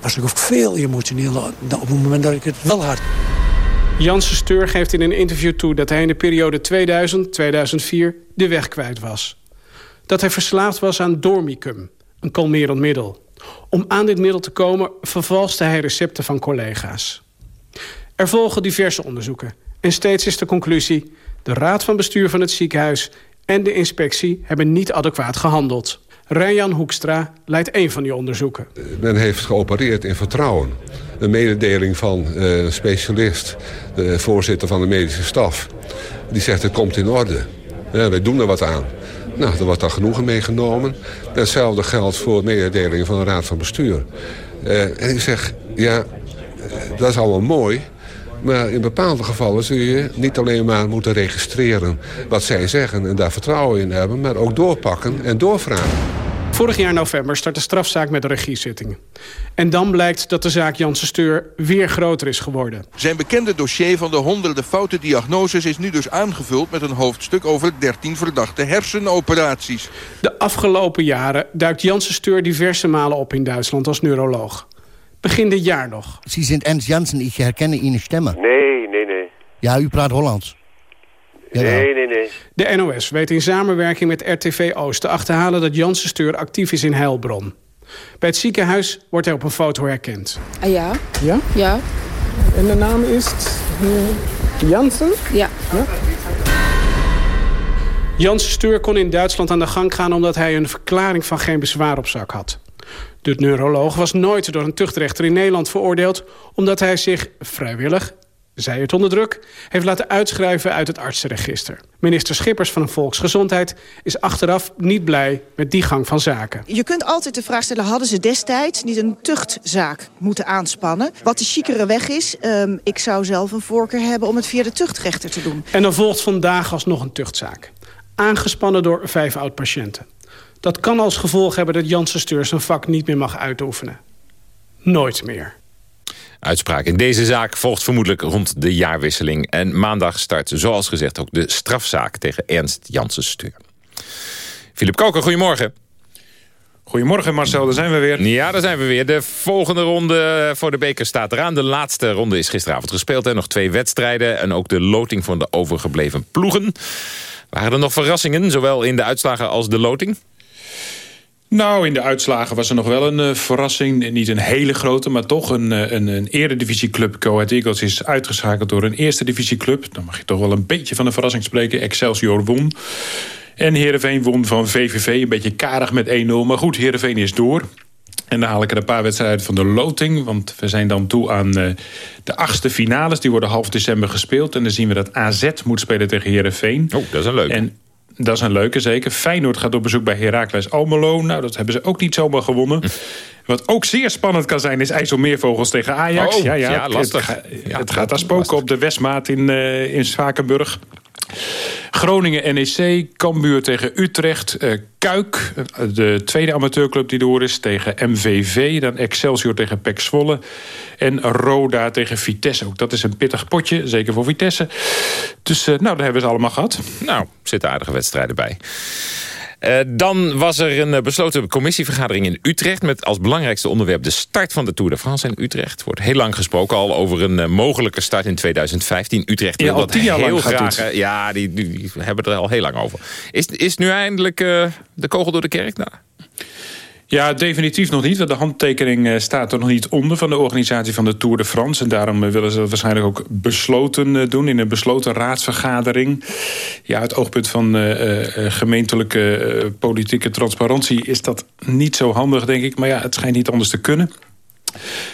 was ik ook veel emotioneel op het moment dat ik het wel had. Janssen Steur geeft in een interview toe dat hij in de periode 2000-2004 de weg kwijt was. Dat hij verslaafd was aan dormicum, een kalmerend middel. Om aan dit middel te komen vervalste hij recepten van collega's. Er volgen diverse onderzoeken. En steeds is de conclusie... de raad van bestuur van het ziekenhuis en de inspectie hebben niet adequaat gehandeld. Rijjan Hoekstra leidt een van die onderzoeken. Men heeft geopereerd in vertrouwen. Een mededeling van eh, een specialist, de voorzitter van de medische staf... die zegt het komt in orde. Ja, wij doen er wat aan. Nou, er wordt dan genoegen meegenomen. Hetzelfde geldt voor mededelingen van de raad van bestuur. Uh, en ik zeg, ja, dat is allemaal mooi... Maar in bepaalde gevallen zul je niet alleen maar moeten registreren wat zij zeggen en daar vertrouwen in hebben, maar ook doorpakken en doorvragen. Vorig jaar november start de strafzaak met de regiezittingen. En dan blijkt dat de zaak Janssen Steur weer groter is geworden. Zijn bekende dossier van de honderden foute diagnoses... is nu dus aangevuld met een hoofdstuk over 13 verdachte hersenoperaties. De afgelopen jaren duikt Janssen Steur diverse malen op in Duitsland als neuroloog. Begin dit jaar nog. Sie sind Ernst Janssen, ik herken Ihre Stimme. Nee, nee, nee. Ja, u praat Hollands. Nee, nee, nee. De NOS weet in samenwerking met RTV Oost te achterhalen dat Janssen Steur actief is in Heilbron. Bij het ziekenhuis wordt hij op een foto herkend. Ah ja? Ja? Ja. En de naam is uh, Janssen? Ja. ja? Janssen Steur kon in Duitsland aan de gang gaan omdat hij een verklaring van geen bezwaar op zak had. De neuroloog was nooit door een tuchtrechter in Nederland veroordeeld... omdat hij zich vrijwillig, zij het onder druk... heeft laten uitschrijven uit het artsenregister. Minister Schippers van Volksgezondheid is achteraf niet blij met die gang van zaken. Je kunt altijd de vraag stellen, hadden ze destijds niet een tuchtzaak moeten aanspannen? Wat de chicere weg is, um, ik zou zelf een voorkeur hebben om het via de tuchtrechter te doen. En dan volgt vandaag alsnog een tuchtzaak. Aangespannen door vijf oud-patiënten. Dat kan als gevolg hebben dat Janssen Steur zijn vak niet meer mag uitoefenen. Nooit meer. Uitspraak in deze zaak volgt vermoedelijk rond de jaarwisseling. En maandag start, zoals gezegd, ook de strafzaak tegen Ernst Janssen Steur. Filip Koker, goedemorgen. Goedemorgen Marcel, daar zijn we weer. Ja, daar zijn we weer. De volgende ronde voor de beker staat eraan. De laatste ronde is gisteravond gespeeld. En nog twee wedstrijden. En ook de loting van de overgebleven ploegen. Waren er nog verrassingen, zowel in de uitslagen als de loting? Nou, in de uitslagen was er nog wel een uh, verrassing. Niet een hele grote, maar toch een, een, een eredivisieclub. Eagles is uitgeschakeld door een eerste divisieclub. Dan mag je toch wel een beetje van een verrassing spreken. Excelsior won. En Heerenveen won van VVV. Een beetje karig met 1-0. Maar goed, Heerenveen is door. En dan haal ik er een paar wedstrijden van de loting. Want we zijn dan toe aan uh, de achtste finales. Die worden half december gespeeld. En dan zien we dat AZ moet spelen tegen Heerenveen. Oh, dat is een leuke. En dat is een leuke, zeker. Feyenoord gaat op bezoek bij Heracles Almelo. Nou, dat hebben ze ook niet zomaar gewonnen. Wat ook zeer spannend kan zijn is IJsselmeervogels tegen Ajax. Oh, ja, lastig. Het, Ja, het gaat daar spoken op de Westmaat in, eh in Spakenburg. Groningen NEC, Cambuur tegen Utrecht, eh, Kuik, eh, de tweede amateurclub die door is, tegen MVV. Dan Excelsior tegen PEC Zwolle. En Roda tegen Vitesse. Ook dat is een pittig potje, zeker voor Vitesse. Dus eh, nou, daar hebben we ze allemaal gehad. Nou, zitten aardige wedstrijden bij. Eh, dan was er een eh, besloten commissievergadering in Utrecht... met als belangrijkste onderwerp de start van de Tour de France in Utrecht. Er wordt heel lang gesproken al over een eh, mogelijke start in 2015. Utrecht wil Ja, dat heel graag. het. Ja, die, hebben er al heel lang over. Is, is nu eindelijk de kogel door de kerk? Nou, Ja, definitief nog niet. Want de handtekening eh, staat er nog niet onder van de organisatie van de Tour de France. En daarom eh, willen ze dat waarschijnlijk ook besloten eh, doen in een besloten raadsvergadering. Ja, het oogpunt van gemeentelijke politieke transparantie is dat niet zo handig, denk ik. Maar ja, het schijnt niet anders te kunnen.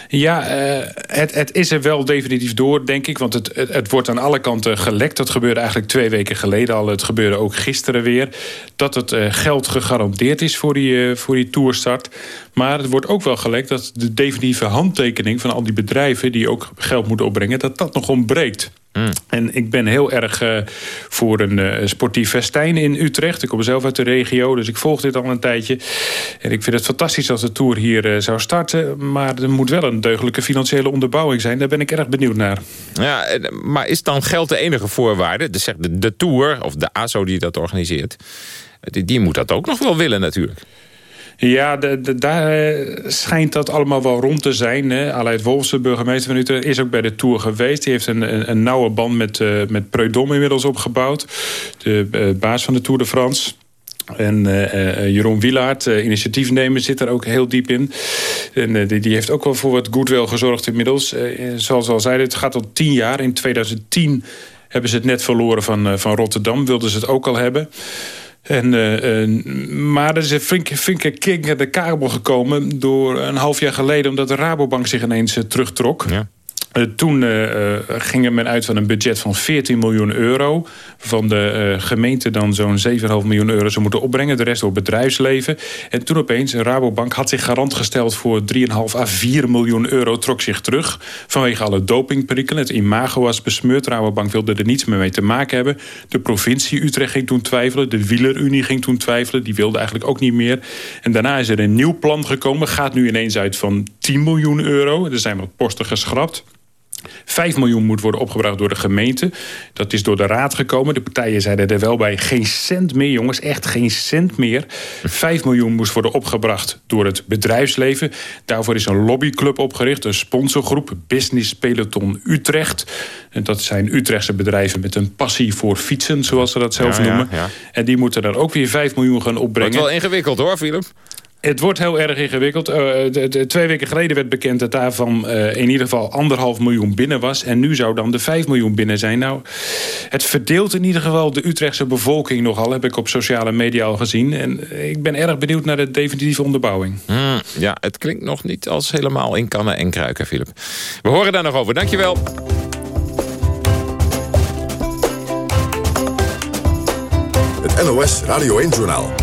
Ja, eh, het, het is er wel definitief door, denk ik. Want het, het, wordt aan alle kanten gelekt. Dat gebeurde eigenlijk twee weken geleden al. Het gebeurde ook gisteren weer. Dat het eh, geld gegarandeerd is voor die, eh, voor die toerstart. Maar het wordt ook wel gelekt dat de definitieve handtekening... van al die bedrijven die ook geld moeten opbrengen... dat dat nog ontbreekt. En ik ben heel erg eh, voor een eh, sportief festijn in Utrecht. Ik kom zelf uit de regio, dus ik volg dit al een tijdje. En ik vind het fantastisch dat de Tour hier eh, zou starten. Maar er moet wel een deugdelijke financiële onderbouwing zijn. Daar ben ik erg benieuwd naar. ja, maar is dan geld de enige voorwaarde? Dus de, de Tour, of de ASO die dat organiseert... Die, die moet dat ook nog wel willen natuurlijk. Ja, de, daar eh, schijnt dat allemaal wel rond te zijn. Aleid Wolfs, de burgemeester van Utrecht, is ook bij de Tour geweest. Die heeft een, een, nauwe band met, eh met Preudom inmiddels opgebouwd. De eh, baas van de Tour de France. En eh, Jeroen Wielaert, eh, initiatiefnemer, zit er ook heel diep in. En die, die heeft ook wel voor wat goodwill gezorgd inmiddels. Zoals al zeiden, het gaat al tien jaar. In 2010 hebben ze het net verloren van, van Rotterdam. Wilden ze het ook al hebben. En, eh, eh, maar er is een flinke, flinke de kabel gekomen... door een half jaar geleden... omdat de Rabobank zich ineens eh, terugtrok. Eh, toen eh, ging men uit van een budget van 14 miljoen euro. Van de eh, gemeente dan zo'n 7,5 miljoen euro zou moeten opbrengen. De rest door bedrijfsleven. En toen opeens, Rabobank had zich garant gesteld voor 3,5 à 4 miljoen euro. Trok zich terug vanwege alle dopingperikelen. Het imago was besmeurd. Rabobank wilde er niets meer mee te maken hebben. De provincie Utrecht ging toen twijfelen. De wielerunie ging toen twijfelen. Die wilde eigenlijk ook niet meer. En daarna is er een nieuw plan gekomen. Gaat nu ineens uit van 10 miljoen euro. Er zijn wat posten geschrapt. 5 miljoen moet worden opgebracht door de gemeente. Dat is door de raad gekomen. De partijen zeiden er wel bij geen cent meer, jongens. Echt geen cent meer. 5 miljoen moest worden opgebracht door het bedrijfsleven. Daarvoor is een lobbyclub opgericht. Een sponsorgroep, Business Peloton Utrecht. En dat zijn Utrechtse bedrijven met een passie voor fietsen, zoals ze dat zelf Ja, noemen. ja. En die moeten dan ook weer 5 miljoen gaan opbrengen. Wordt wel ingewikkeld hoor, Philip. Het wordt heel erg ingewikkeld. Eh, de, de- twee weken geleden werd bekend dat daarvan eh, in ieder geval anderhalf miljoen binnen was. En nu zou dan de 5 miljoen binnen zijn. Nou, het verdeelt in ieder geval de Utrechtse bevolking nogal. Heb ik op sociale media al gezien. En ik ben erg benieuwd naar de definitieve onderbouwing. Hmm, ja, het klinkt nog niet als helemaal in kannen en kruiken, Philip. We horen daar nog over. Dankjewel. Het NOS Radio 1-journaal. I got my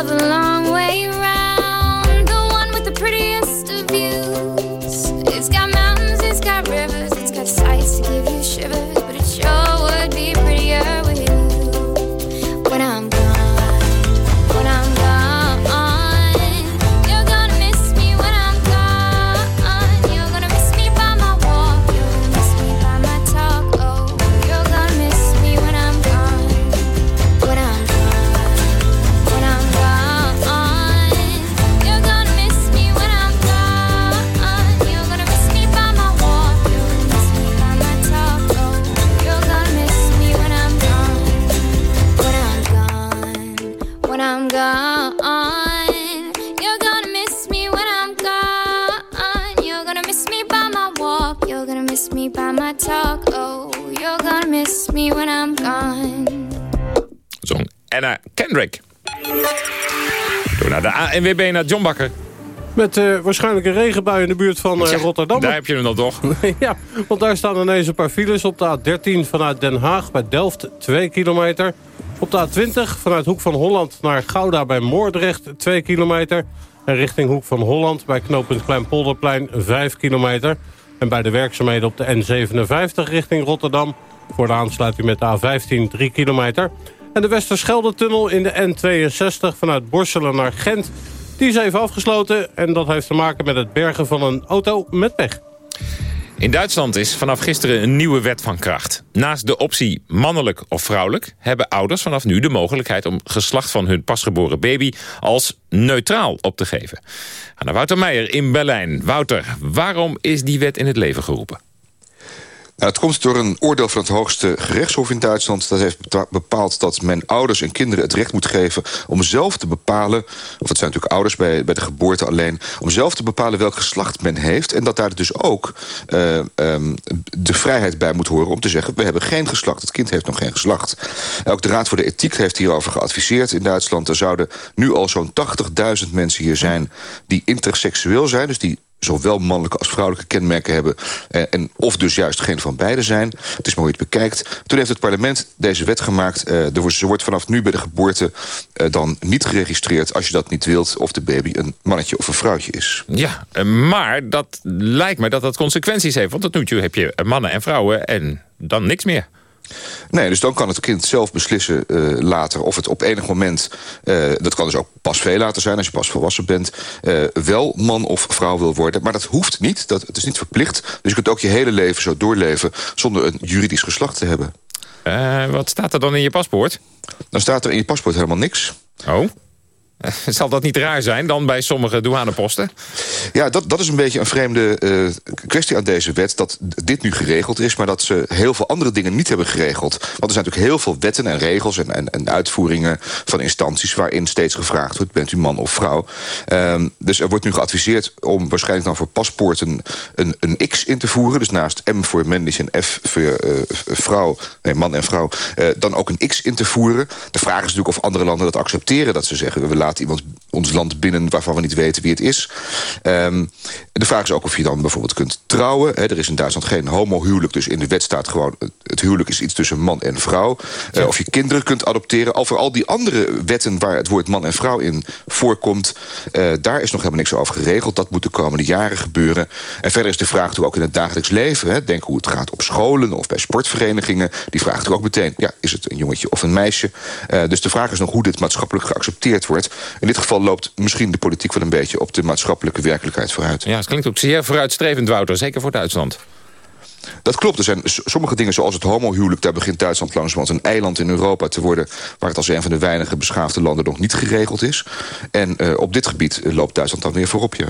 other me when I'm gone. Zong Anna Kendrick. Door naar de ANWB naar John Bakker. Met uh, waarschijnlijk een regenbui in de buurt van uh, Rotterdam. Daar heb je hem dan toch. ja, want daar staan ineens een paar files op de A13 vanuit Den Haag bij Delft 2 kilometer. Op de A20 vanuit Hoek van Holland naar Gouda bij Moordrecht 2 kilometer. En richting Hoek van Holland bij knooppunt Kleinpolderplein 5 kilometer. En bij de werkzaamheden op de N57 richting Rotterdam... voor de aansluiting met de A15 3 kilometer. En de Westerschelde-tunnel in de N62 vanuit Borselen naar Gent... die is even afgesloten en dat heeft te maken met het bergen van een auto met pech. In Duitsland is vanaf gisteren een nieuwe wet van kracht. Naast de optie mannelijk of vrouwelijk... hebben ouders vanaf nu de mogelijkheid om geslacht van hun pasgeboren baby... als neutraal op te geven. Aan Wouter Meijer in Berlijn. Wouter, waarom is die wet in het leven geroepen? Nou, het komt door een oordeel van het hoogste gerechtshof in Duitsland. Dat heeft bepaald dat men ouders en kinderen het recht moet geven... om zelf te bepalen, of het zijn natuurlijk ouders bij, bij de geboorte alleen... om zelf te bepalen welk geslacht men heeft. En dat daar dus ook uh, um, de vrijheid bij moet horen om te zeggen... we hebben geen geslacht, het kind heeft nog geen geslacht. Ook de Raad voor de Ethiek heeft hierover geadviseerd in Duitsland. Er zouden nu al zo'n 80.000 mensen hier zijn die interseksueel zijn... dus die zowel mannelijke als vrouwelijke kenmerken hebben... Eh, en of dus juist geen van beide zijn. Het is maar hoe je het bekijkt. Toen heeft het parlement deze wet gemaakt. Eh, ze wordt vanaf nu bij de geboorte eh, dan niet geregistreerd... als je dat niet wilt, of de baby een mannetje of een vrouwtje is. Ja, maar dat lijkt me dat dat consequenties heeft. Want tot nu toe heb je mannen en vrouwen en dan niks meer. Nee, dus dan kan het kind zelf beslissen uh, later of het op enig moment... Uh, dat kan dus ook pas veel later zijn als je pas volwassen bent... Uh, wel man of vrouw wil worden. Maar dat hoeft niet, dat, het is niet verplicht. Dus je kunt ook je hele leven zo doorleven zonder een juridisch geslacht te hebben. wat staat er dan in je paspoort? Dan staat er in je paspoort helemaal niks. Oh? Zal dat niet raar zijn dan bij sommige douaneposten? Ja, dat, dat is een beetje een vreemde uh, kwestie aan deze wet... dat dit nu geregeld is, maar dat ze heel veel andere dingen niet hebben geregeld. Want er zijn natuurlijk heel veel wetten en regels en, en, en uitvoeringen van instanties... waarin steeds gevraagd wordt, bent u man of vrouw? Um, dus er wordt nu geadviseerd om waarschijnlijk dan voor paspoorten... een, een X in te voeren, dus naast M voor mannelijk en F voor uh, vrouw... nee, man en vrouw, uh, dan ook een X in te voeren. De vraag is natuurlijk of andere landen dat accepteren, dat ze zeggen... we laten iemand ons land binnen waarvan we niet weten wie het is. Um, de vraag is ook of je dan bijvoorbeeld kunt trouwen. He, er is in Duitsland geen homohuwelijk, dus in de wet staat gewoon... het huwelijk is iets tussen man en vrouw. Uh, of je kinderen kunt adopteren. Al voor al die andere wetten waar het woord man en vrouw in voorkomt... Uh, daar is nog helemaal niks over geregeld. Dat moet de komende jaren gebeuren. En verder is de vraag hoe ook in het dagelijks leven... He, denk hoe het gaat op scholen of bij sportverenigingen... die vraagt ook meteen, ja, is het een jongetje of een meisje? Uh, dus de vraag is nog hoe dit maatschappelijk geaccepteerd wordt. In dit geval loopt misschien de politiek wel een beetje... op de maatschappelijke werkelijkheid vooruit. Ja, het klinkt ook zeer vooruitstrevend, Wouter. Zeker voor Duitsland. Dat klopt. Er zijn sommige dingen zoals het homohuwelijk... daar begint Duitsland langzamerhand een eiland in Europa te worden... waar het als een van de weinige beschaafde landen nog niet geregeld is. En uh, op dit gebied loopt Duitsland dan weer voorop, ja.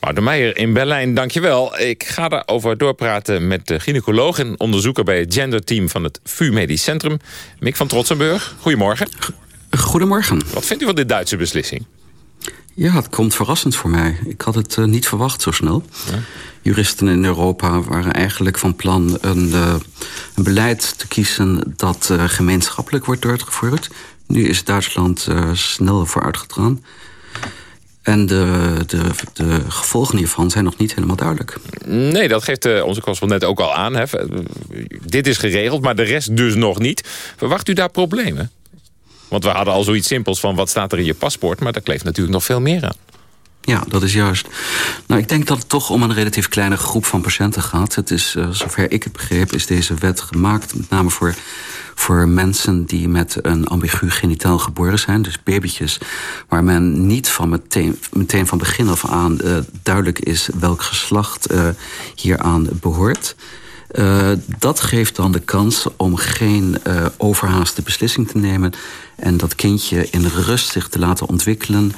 Wouter Meijer in Berlijn, dankjewel. Ik ga daarover doorpraten met de gynaecoloog en onderzoeker... bij het genderteam van het VU Medisch Centrum, Mick van Trotsenburg. Goedemorgen. Goedemorgen. Wat vindt u van dit Duitse beslissing? Ja, het komt verrassend voor mij. Ik had het uh, niet verwacht zo snel. Ja. Juristen in Europa waren eigenlijk van plan een, uh, een beleid te kiezen... dat uh, gemeenschappelijk wordt doorgevoerd. Nu is Duitsland snel vooruitgegaan. En de, de, de gevolgen hiervan zijn nog niet helemaal duidelijk. Nee, dat geeft onze correspondent ook al aan. Hè. Dit is geregeld, maar de rest dus nog niet. Verwacht u daar problemen? Want we hadden al zoiets simpels van wat staat er in je paspoort... maar daar kleeft natuurlijk nog veel meer aan. Ja, dat is juist. Nou, ik denk dat het toch om een relatief kleine groep van patiënten gaat. Het is, uh, zover ik het begreep, is deze wet gemaakt... met name voor, voor mensen die met een ambigu genitaal geboren zijn. Dus babytjes waar men niet van meteen, meteen van begin af aan... Uh, duidelijk is welk geslacht uh, hieraan behoort... Uh, dat geeft dan de kans om geen uh, overhaaste beslissing te nemen... en dat kindje in rust zich te laten ontwikkelen...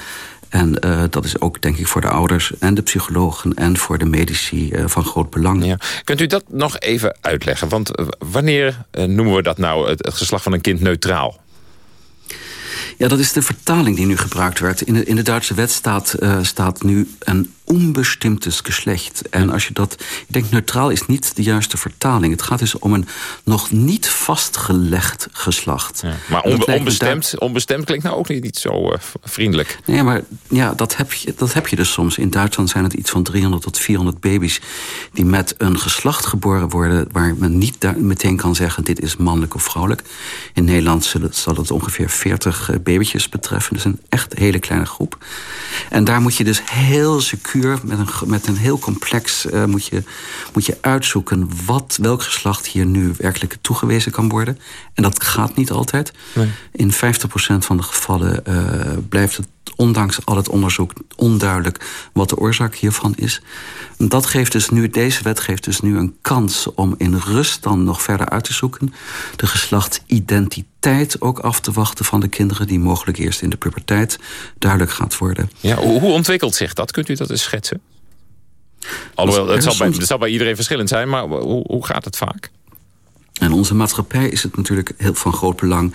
En uh, dat is ook, denk ik, voor de ouders en de psychologen... en voor de medici van groot belang. Ja. Kunt u dat nog even uitleggen? Want wanneer noemen we dat nou het, het geslacht van een kind neutraal? Ja, dat is de vertaling die nu gebruikt werd. In de, in de Duitse wet staat, staat nu een onbestimmtes geschlecht. En als je dat... Ik denk, neutraal is niet de juiste vertaling. Het gaat dus om een nog niet vastgelegd geslacht. Ja, maar onbestemd, onbestemd klinkt nou ook niet, niet zo uh, vriendelijk. Nee, maar ja, dat heb, je, dat heb je dus soms. In Duitsland zijn het iets van 300 tot 400 baby's... die met een geslacht geboren worden... waar men niet meteen kan zeggen... dit is mannelijk of vrouwelijk. In Nederland zal het ongeveer 40 eh, babytjes betreffen. Dus een echt hele kleine groep. En daar moet je dus heel secuur, met een, met een heel complex... Uh, moet, je, moet je uitzoeken wat, welk geslacht hier nu werkelijk toegewezen kan worden. En dat gaat niet altijd. Nee. In 50% van de gevallen uh, blijft het ondanks al het onderzoek onduidelijk wat de oorzaak hiervan is. Dat geeft dus nu, deze wet geeft dus nu een kans om in rust dan nog verder uit te zoeken. De geslachtsidentiteit ook af te wachten van de kinderen... die mogelijk eerst in de puberteit duidelijk gaat worden. Ja, hoe ontwikkelt zich dat? Kunt u dat eens schetsen? Alhoewel, het zal, bij, het zal bij iedereen verschillend zijn, maar hoe, hoe gaat het vaak? En onze maatschappij is het natuurlijk heel van groot belang...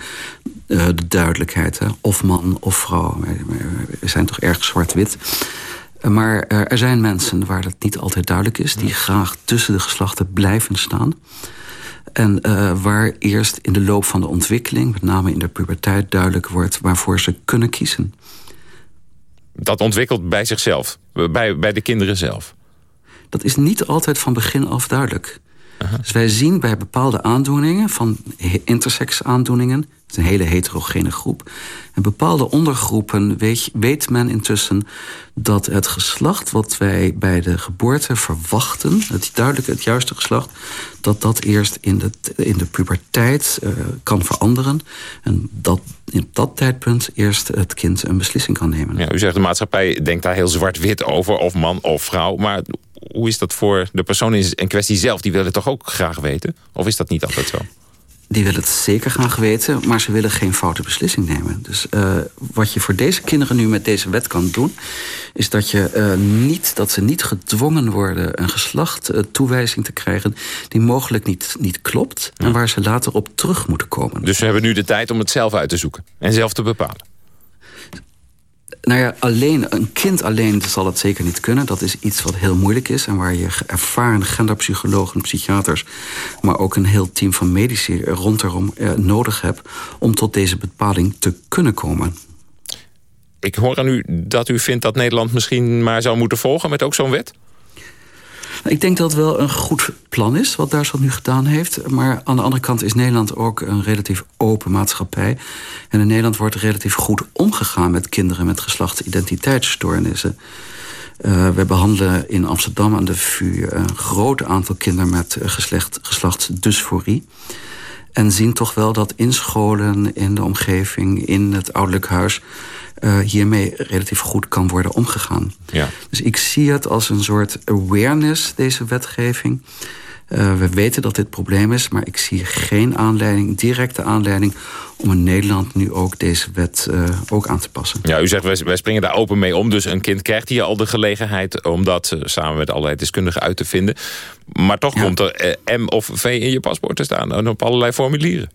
Uh, de duidelijkheid, hè? of man of vrouw. We zijn toch erg zwart-wit. Maar uh, er zijn mensen waar dat niet altijd duidelijk is... die graag tussen de geslachten blijven staan... En uh, waar eerst in de loop van de ontwikkeling... met name in de puberteit duidelijk wordt waarvoor ze kunnen kiezen. Dat ontwikkelt bij zichzelf, bij, bij de kinderen zelf? Dat is niet altijd van begin af duidelijk. Dus wij zien bij bepaalde aandoeningen, van intersex aandoeningen... het is een hele heterogene groep... en bepaalde ondergroepen weet, weet men intussen... dat het geslacht wat wij bij de geboorte verwachten... het duidelijke, het juiste geslacht... dat dat eerst in de, in de puberteit uh, kan veranderen... en dat in dat tijdpunt eerst het kind een beslissing kan nemen. Ja, u zegt de maatschappij denkt daar heel zwart-wit over... of man of vrouw, maar hoe is dat voor de persoon in kwestie zelf? Die willen het toch ook graag weten? Of is dat niet altijd zo? Die willen het zeker graag weten, maar ze willen geen foute beslissing nemen. Dus uh, wat je voor deze kinderen nu met deze wet kan doen... is dat, je, uh, niet, dat ze niet gedwongen worden een geslacht uh, toewijzing te krijgen... die mogelijk niet, niet klopt en waar ze later op terug moeten komen. Dus ze hebben nu de tijd om het zelf uit te zoeken en zelf te bepalen? Nou ja, alleen, een kind alleen zal het zeker niet kunnen. Dat is iets wat heel moeilijk is. En waar je ervaren genderpsychologen, psychiaters... maar ook een heel team van medici rondom eh, nodig hebt... om tot deze bepaling te kunnen komen. Ik hoor aan u dat u vindt dat Nederland misschien maar zou moeten volgen... met ook zo'n wet? Ik denk dat het wel een goed plan is wat Duitsland nu gedaan heeft. Maar aan de andere kant is Nederland ook een relatief open maatschappij. En in Nederland wordt relatief goed omgegaan met kinderen met geslachtsidentiteitsstoornissen. Uh, we behandelen in Amsterdam aan de VU een groot aantal kinderen met geslacht, geslachtsdysforie. En zien toch wel dat in scholen, in de omgeving, in het ouderlijk huis uh, hiermee relatief goed kan worden omgegaan. Ja. Dus ik zie het als een soort awareness, deze wetgeving. Uh, we weten dat dit probleem is, maar ik zie geen aanleiding, directe aanleiding... om in Nederland nu ook deze wet uh, ook aan te passen. Ja, u zegt, wij, wij, springen daar open mee om. Dus een kind krijgt hier al de gelegenheid om dat samen met allerlei deskundigen uit te vinden. Maar toch komt er M of V in je paspoort te staan en op allerlei formulieren.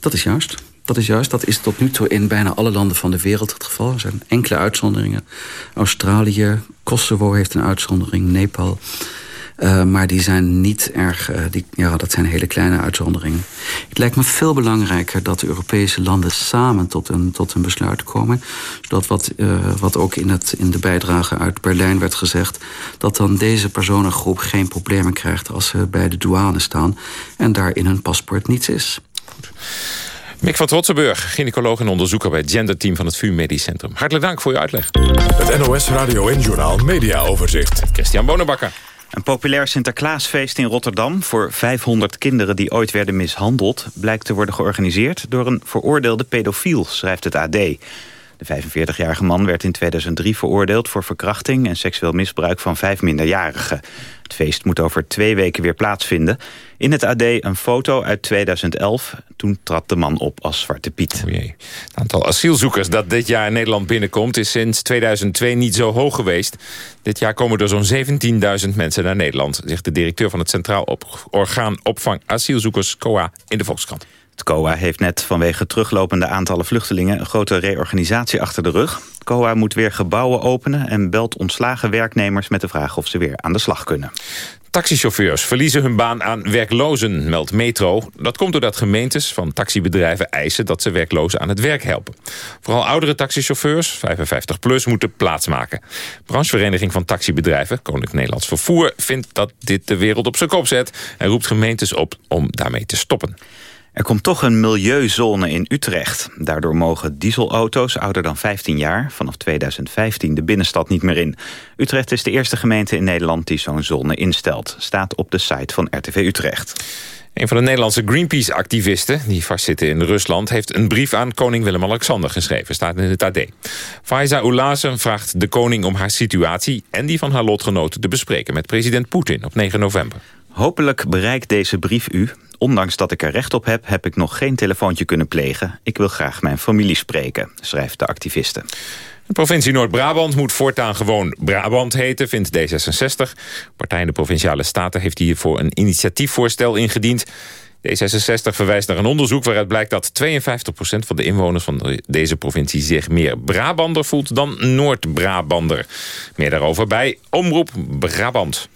Dat is juist. Dat is juist, dat is tot nu toe in bijna alle landen van de wereld het geval. Er zijn enkele uitzonderingen. Australië, Kosovo heeft een uitzondering, Nepal. Uh, maar die zijn niet erg, uh, die, ja, dat zijn hele kleine uitzonderingen. Het lijkt me veel belangrijker dat de Europese landen samen tot een, tot een besluit komen. Zodat wat, uh, wat ook in, het, in de bijdrage uit Berlijn werd gezegd... dat dan deze personengroep geen problemen krijgt als ze bij de douane staan... en daar in hun paspoort niets is. Mick van Trotsenburg, gynaecoloog en onderzoeker bij het genderteam van het VU Medisch Centrum. Hartelijk dank voor uw uitleg. Het NOS Radio en Journal Media Overzicht. Christian Bonenbakker. Een populair Sinterklaasfeest in Rotterdam voor 500 kinderen die ooit werden mishandeld... blijkt te worden georganiseerd door een veroordeelde pedofiel, schrijft het AD. De 45-jarige man werd in 2003 veroordeeld voor verkrachting en seksueel misbruik van vijf minderjarigen. Het feest moet over twee weken weer plaatsvinden. In het AD een foto uit 2011. Toen trad de man op als Zwarte Piet. Het aantal asielzoekers dat dit jaar in Nederland binnenkomt... is sinds 2002 niet zo hoog geweest. Dit jaar komen er zo'n 17.000 mensen naar Nederland... zegt de directeur van het Centraal Orgaan Opvang Asielzoekers, COA, in de Volkskrant. Het COA heeft net vanwege teruglopende aantallen vluchtelingen... een grote reorganisatie achter de rug. COA moet weer gebouwen openen en belt ontslagen werknemers... met de vraag of ze weer aan de slag kunnen. Taxichauffeurs verliezen hun baan aan werklozen, meldt Metro. Dat komt doordat gemeentes van taxibedrijven eisen dat ze werklozen aan het werk helpen. Vooral oudere taxichauffeurs, 55 plus, moeten plaatsmaken. Branchevereniging van taxibedrijven, Koninklijk Nederlands Vervoer... vindt dat dit de wereld op zijn kop zet... en roept gemeentes op om daarmee te stoppen. Er komt toch een milieuzone in Utrecht. Daardoor mogen dieselauto's ouder dan 15 jaar... vanaf 2015 de binnenstad niet meer in. Utrecht is de eerste gemeente in Nederland die zo'n zone instelt. Staat op de site van RTV Utrecht. Een van de Nederlandse Greenpeace-activisten... die vastzitten in Rusland... heeft een brief aan koning Willem-Alexander geschreven. Staat in het AD. Faiza Oulazen vraagt de koning om haar situatie... en die van haar lotgenoten te bespreken met president Poetin op 9 november. Hopelijk bereikt deze brief u. Ondanks dat ik er recht op heb, heb ik nog geen telefoontje kunnen plegen. Ik wil graag mijn familie spreken, schrijft de activiste. De provincie Noord-Brabant moet voortaan gewoon Brabant heten, vindt D66. Partij in de Provinciale Staten heeft hiervoor een initiatiefvoorstel ingediend. D66 verwijst naar een onderzoek waaruit blijkt dat 52% van de inwoners van deze provincie zich meer Brabander voelt dan Noord-Brabander. Meer daarover bij Omroep Brabant.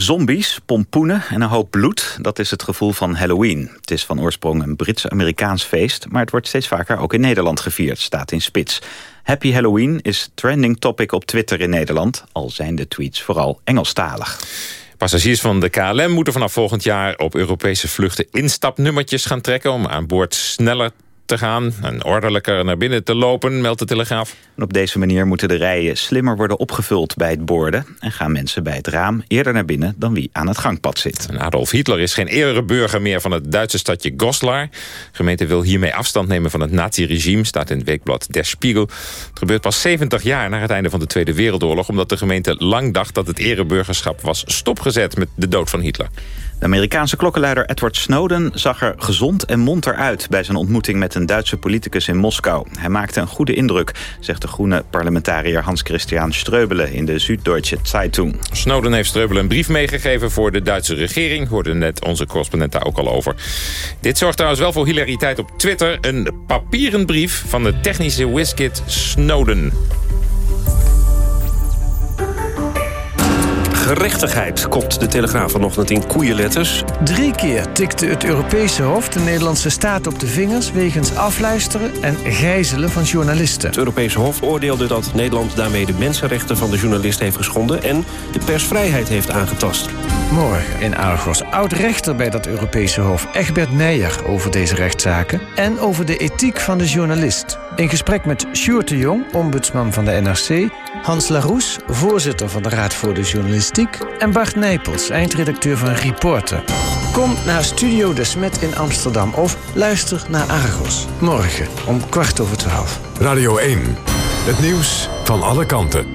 Zombies, pompoenen en een hoop bloed, dat is het gevoel van Halloween. Het is van oorsprong een Brits-Amerikaans feest... maar het wordt steeds vaker ook in Nederland gevierd, staat in spits. Happy Halloween is trending topic op Twitter in Nederland... al zijn de tweets vooral Engelstalig. Passagiers van de KLM moeten vanaf volgend jaar op Europese vluchten instapnummertjes gaan trekken... om aan boord sneller te gaan en ordelijker naar binnen te lopen, meldt de Telegraaf. En op deze manier moeten de rijen slimmer worden opgevuld bij het borden... en gaan mensen bij het raam eerder naar binnen dan wie aan het gangpad zit. En Adolf Hitler is geen ereburger meer van het Duitse stadje Goslar. De gemeente wil hiermee afstand nemen van het naziregime, staat in het weekblad Der Spiegel. Het gebeurt pas 70 jaar na het einde van de Tweede Wereldoorlog... omdat de gemeente lang dacht dat het ereburgerschap was stopgezet met de dood van Hitler. De Amerikaanse klokkenluider Edward Snowden zag er gezond en monter uit... bij zijn ontmoeting met een Duitse politicus in Moskou. Hij maakte een goede indruk, zegt de groene parlementariër Hans-Christian Streubele... in de Süddeutsche Zeitung. Snowden heeft Streubele een brief meegegeven voor de Duitse regering. Hoorde net onze correspondent daar ook al over. Dit zorgt trouwens wel voor hilariteit op Twitter. Een papieren brief van de technische whiskit Snowden. Gerechtigheid, kopt de Telegraaf vanochtend in koeienletters. Drie keer tikte het Europese Hof de Nederlandse staat op de vingers... wegens afluisteren en gijzelen van journalisten. Het Europese Hof oordeelde dat Nederland daarmee de mensenrechten van de journalist heeft geschonden... en de persvrijheid heeft aangetast. Morgen in Argos oud-rechter bij dat Europese Hof Egbert Neijer over deze rechtszaken... en over de ethiek van de journalist. In gesprek met Sjoerd de Jong, ombudsman van de NRC... Hans Laroes, voorzitter van de Raad voor de Journalistiek... en Bart Nijpels, eindredacteur van Reporter. Kom naar Studio De Smet in Amsterdam of luister naar Argos. Morgen om kwart over twaalf. Radio 1, het nieuws van alle kanten.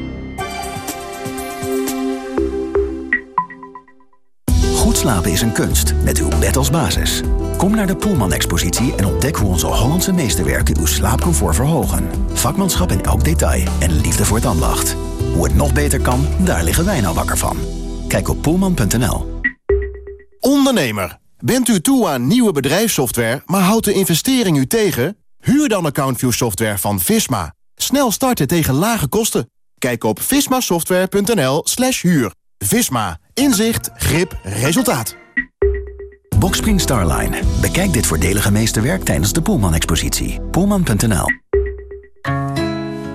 Goed slapen is een kunst, met uw bed als basis. Kom naar de Poelman-expositie en ontdek hoe onze Hollandse meesterwerken uw slaapcomfort verhogen. Vakmanschap in elk detail en liefde voor het ambacht. Hoe het nog beter kan, daar liggen wij nou wakker van. Kijk op poelman.nl. Ondernemer, bent u toe aan nieuwe bedrijfssoftware, maar houdt de investering u tegen? Huur dan AccountView software van Visma. Snel starten tegen lage kosten. Kijk op vismasoftware.nl slash huur. Visma. Inzicht, grip, resultaat. Boxspring Starline. Bekijk dit voordelige meesterwerk tijdens de Poelman-expositie. Poelman.nl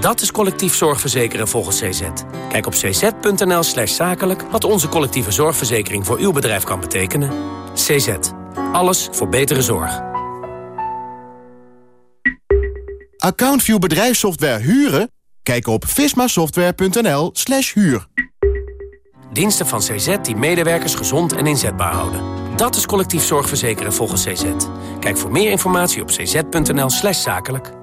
Dat is collectief zorgverzekeren volgens CZ. Kijk op cz.nl slash zakelijk wat onze collectieve zorgverzekering voor uw bedrijf kan betekenen. CZ. Alles voor betere zorg. AccountView bedrijfssoftware huren? Kijk op vismasoftware.nl slash huur. Diensten van CZ die medewerkers gezond en inzetbaar houden. Dat is collectief zorgverzekeren volgens CZ. Kijk voor meer informatie op cz.nl slash zakelijk.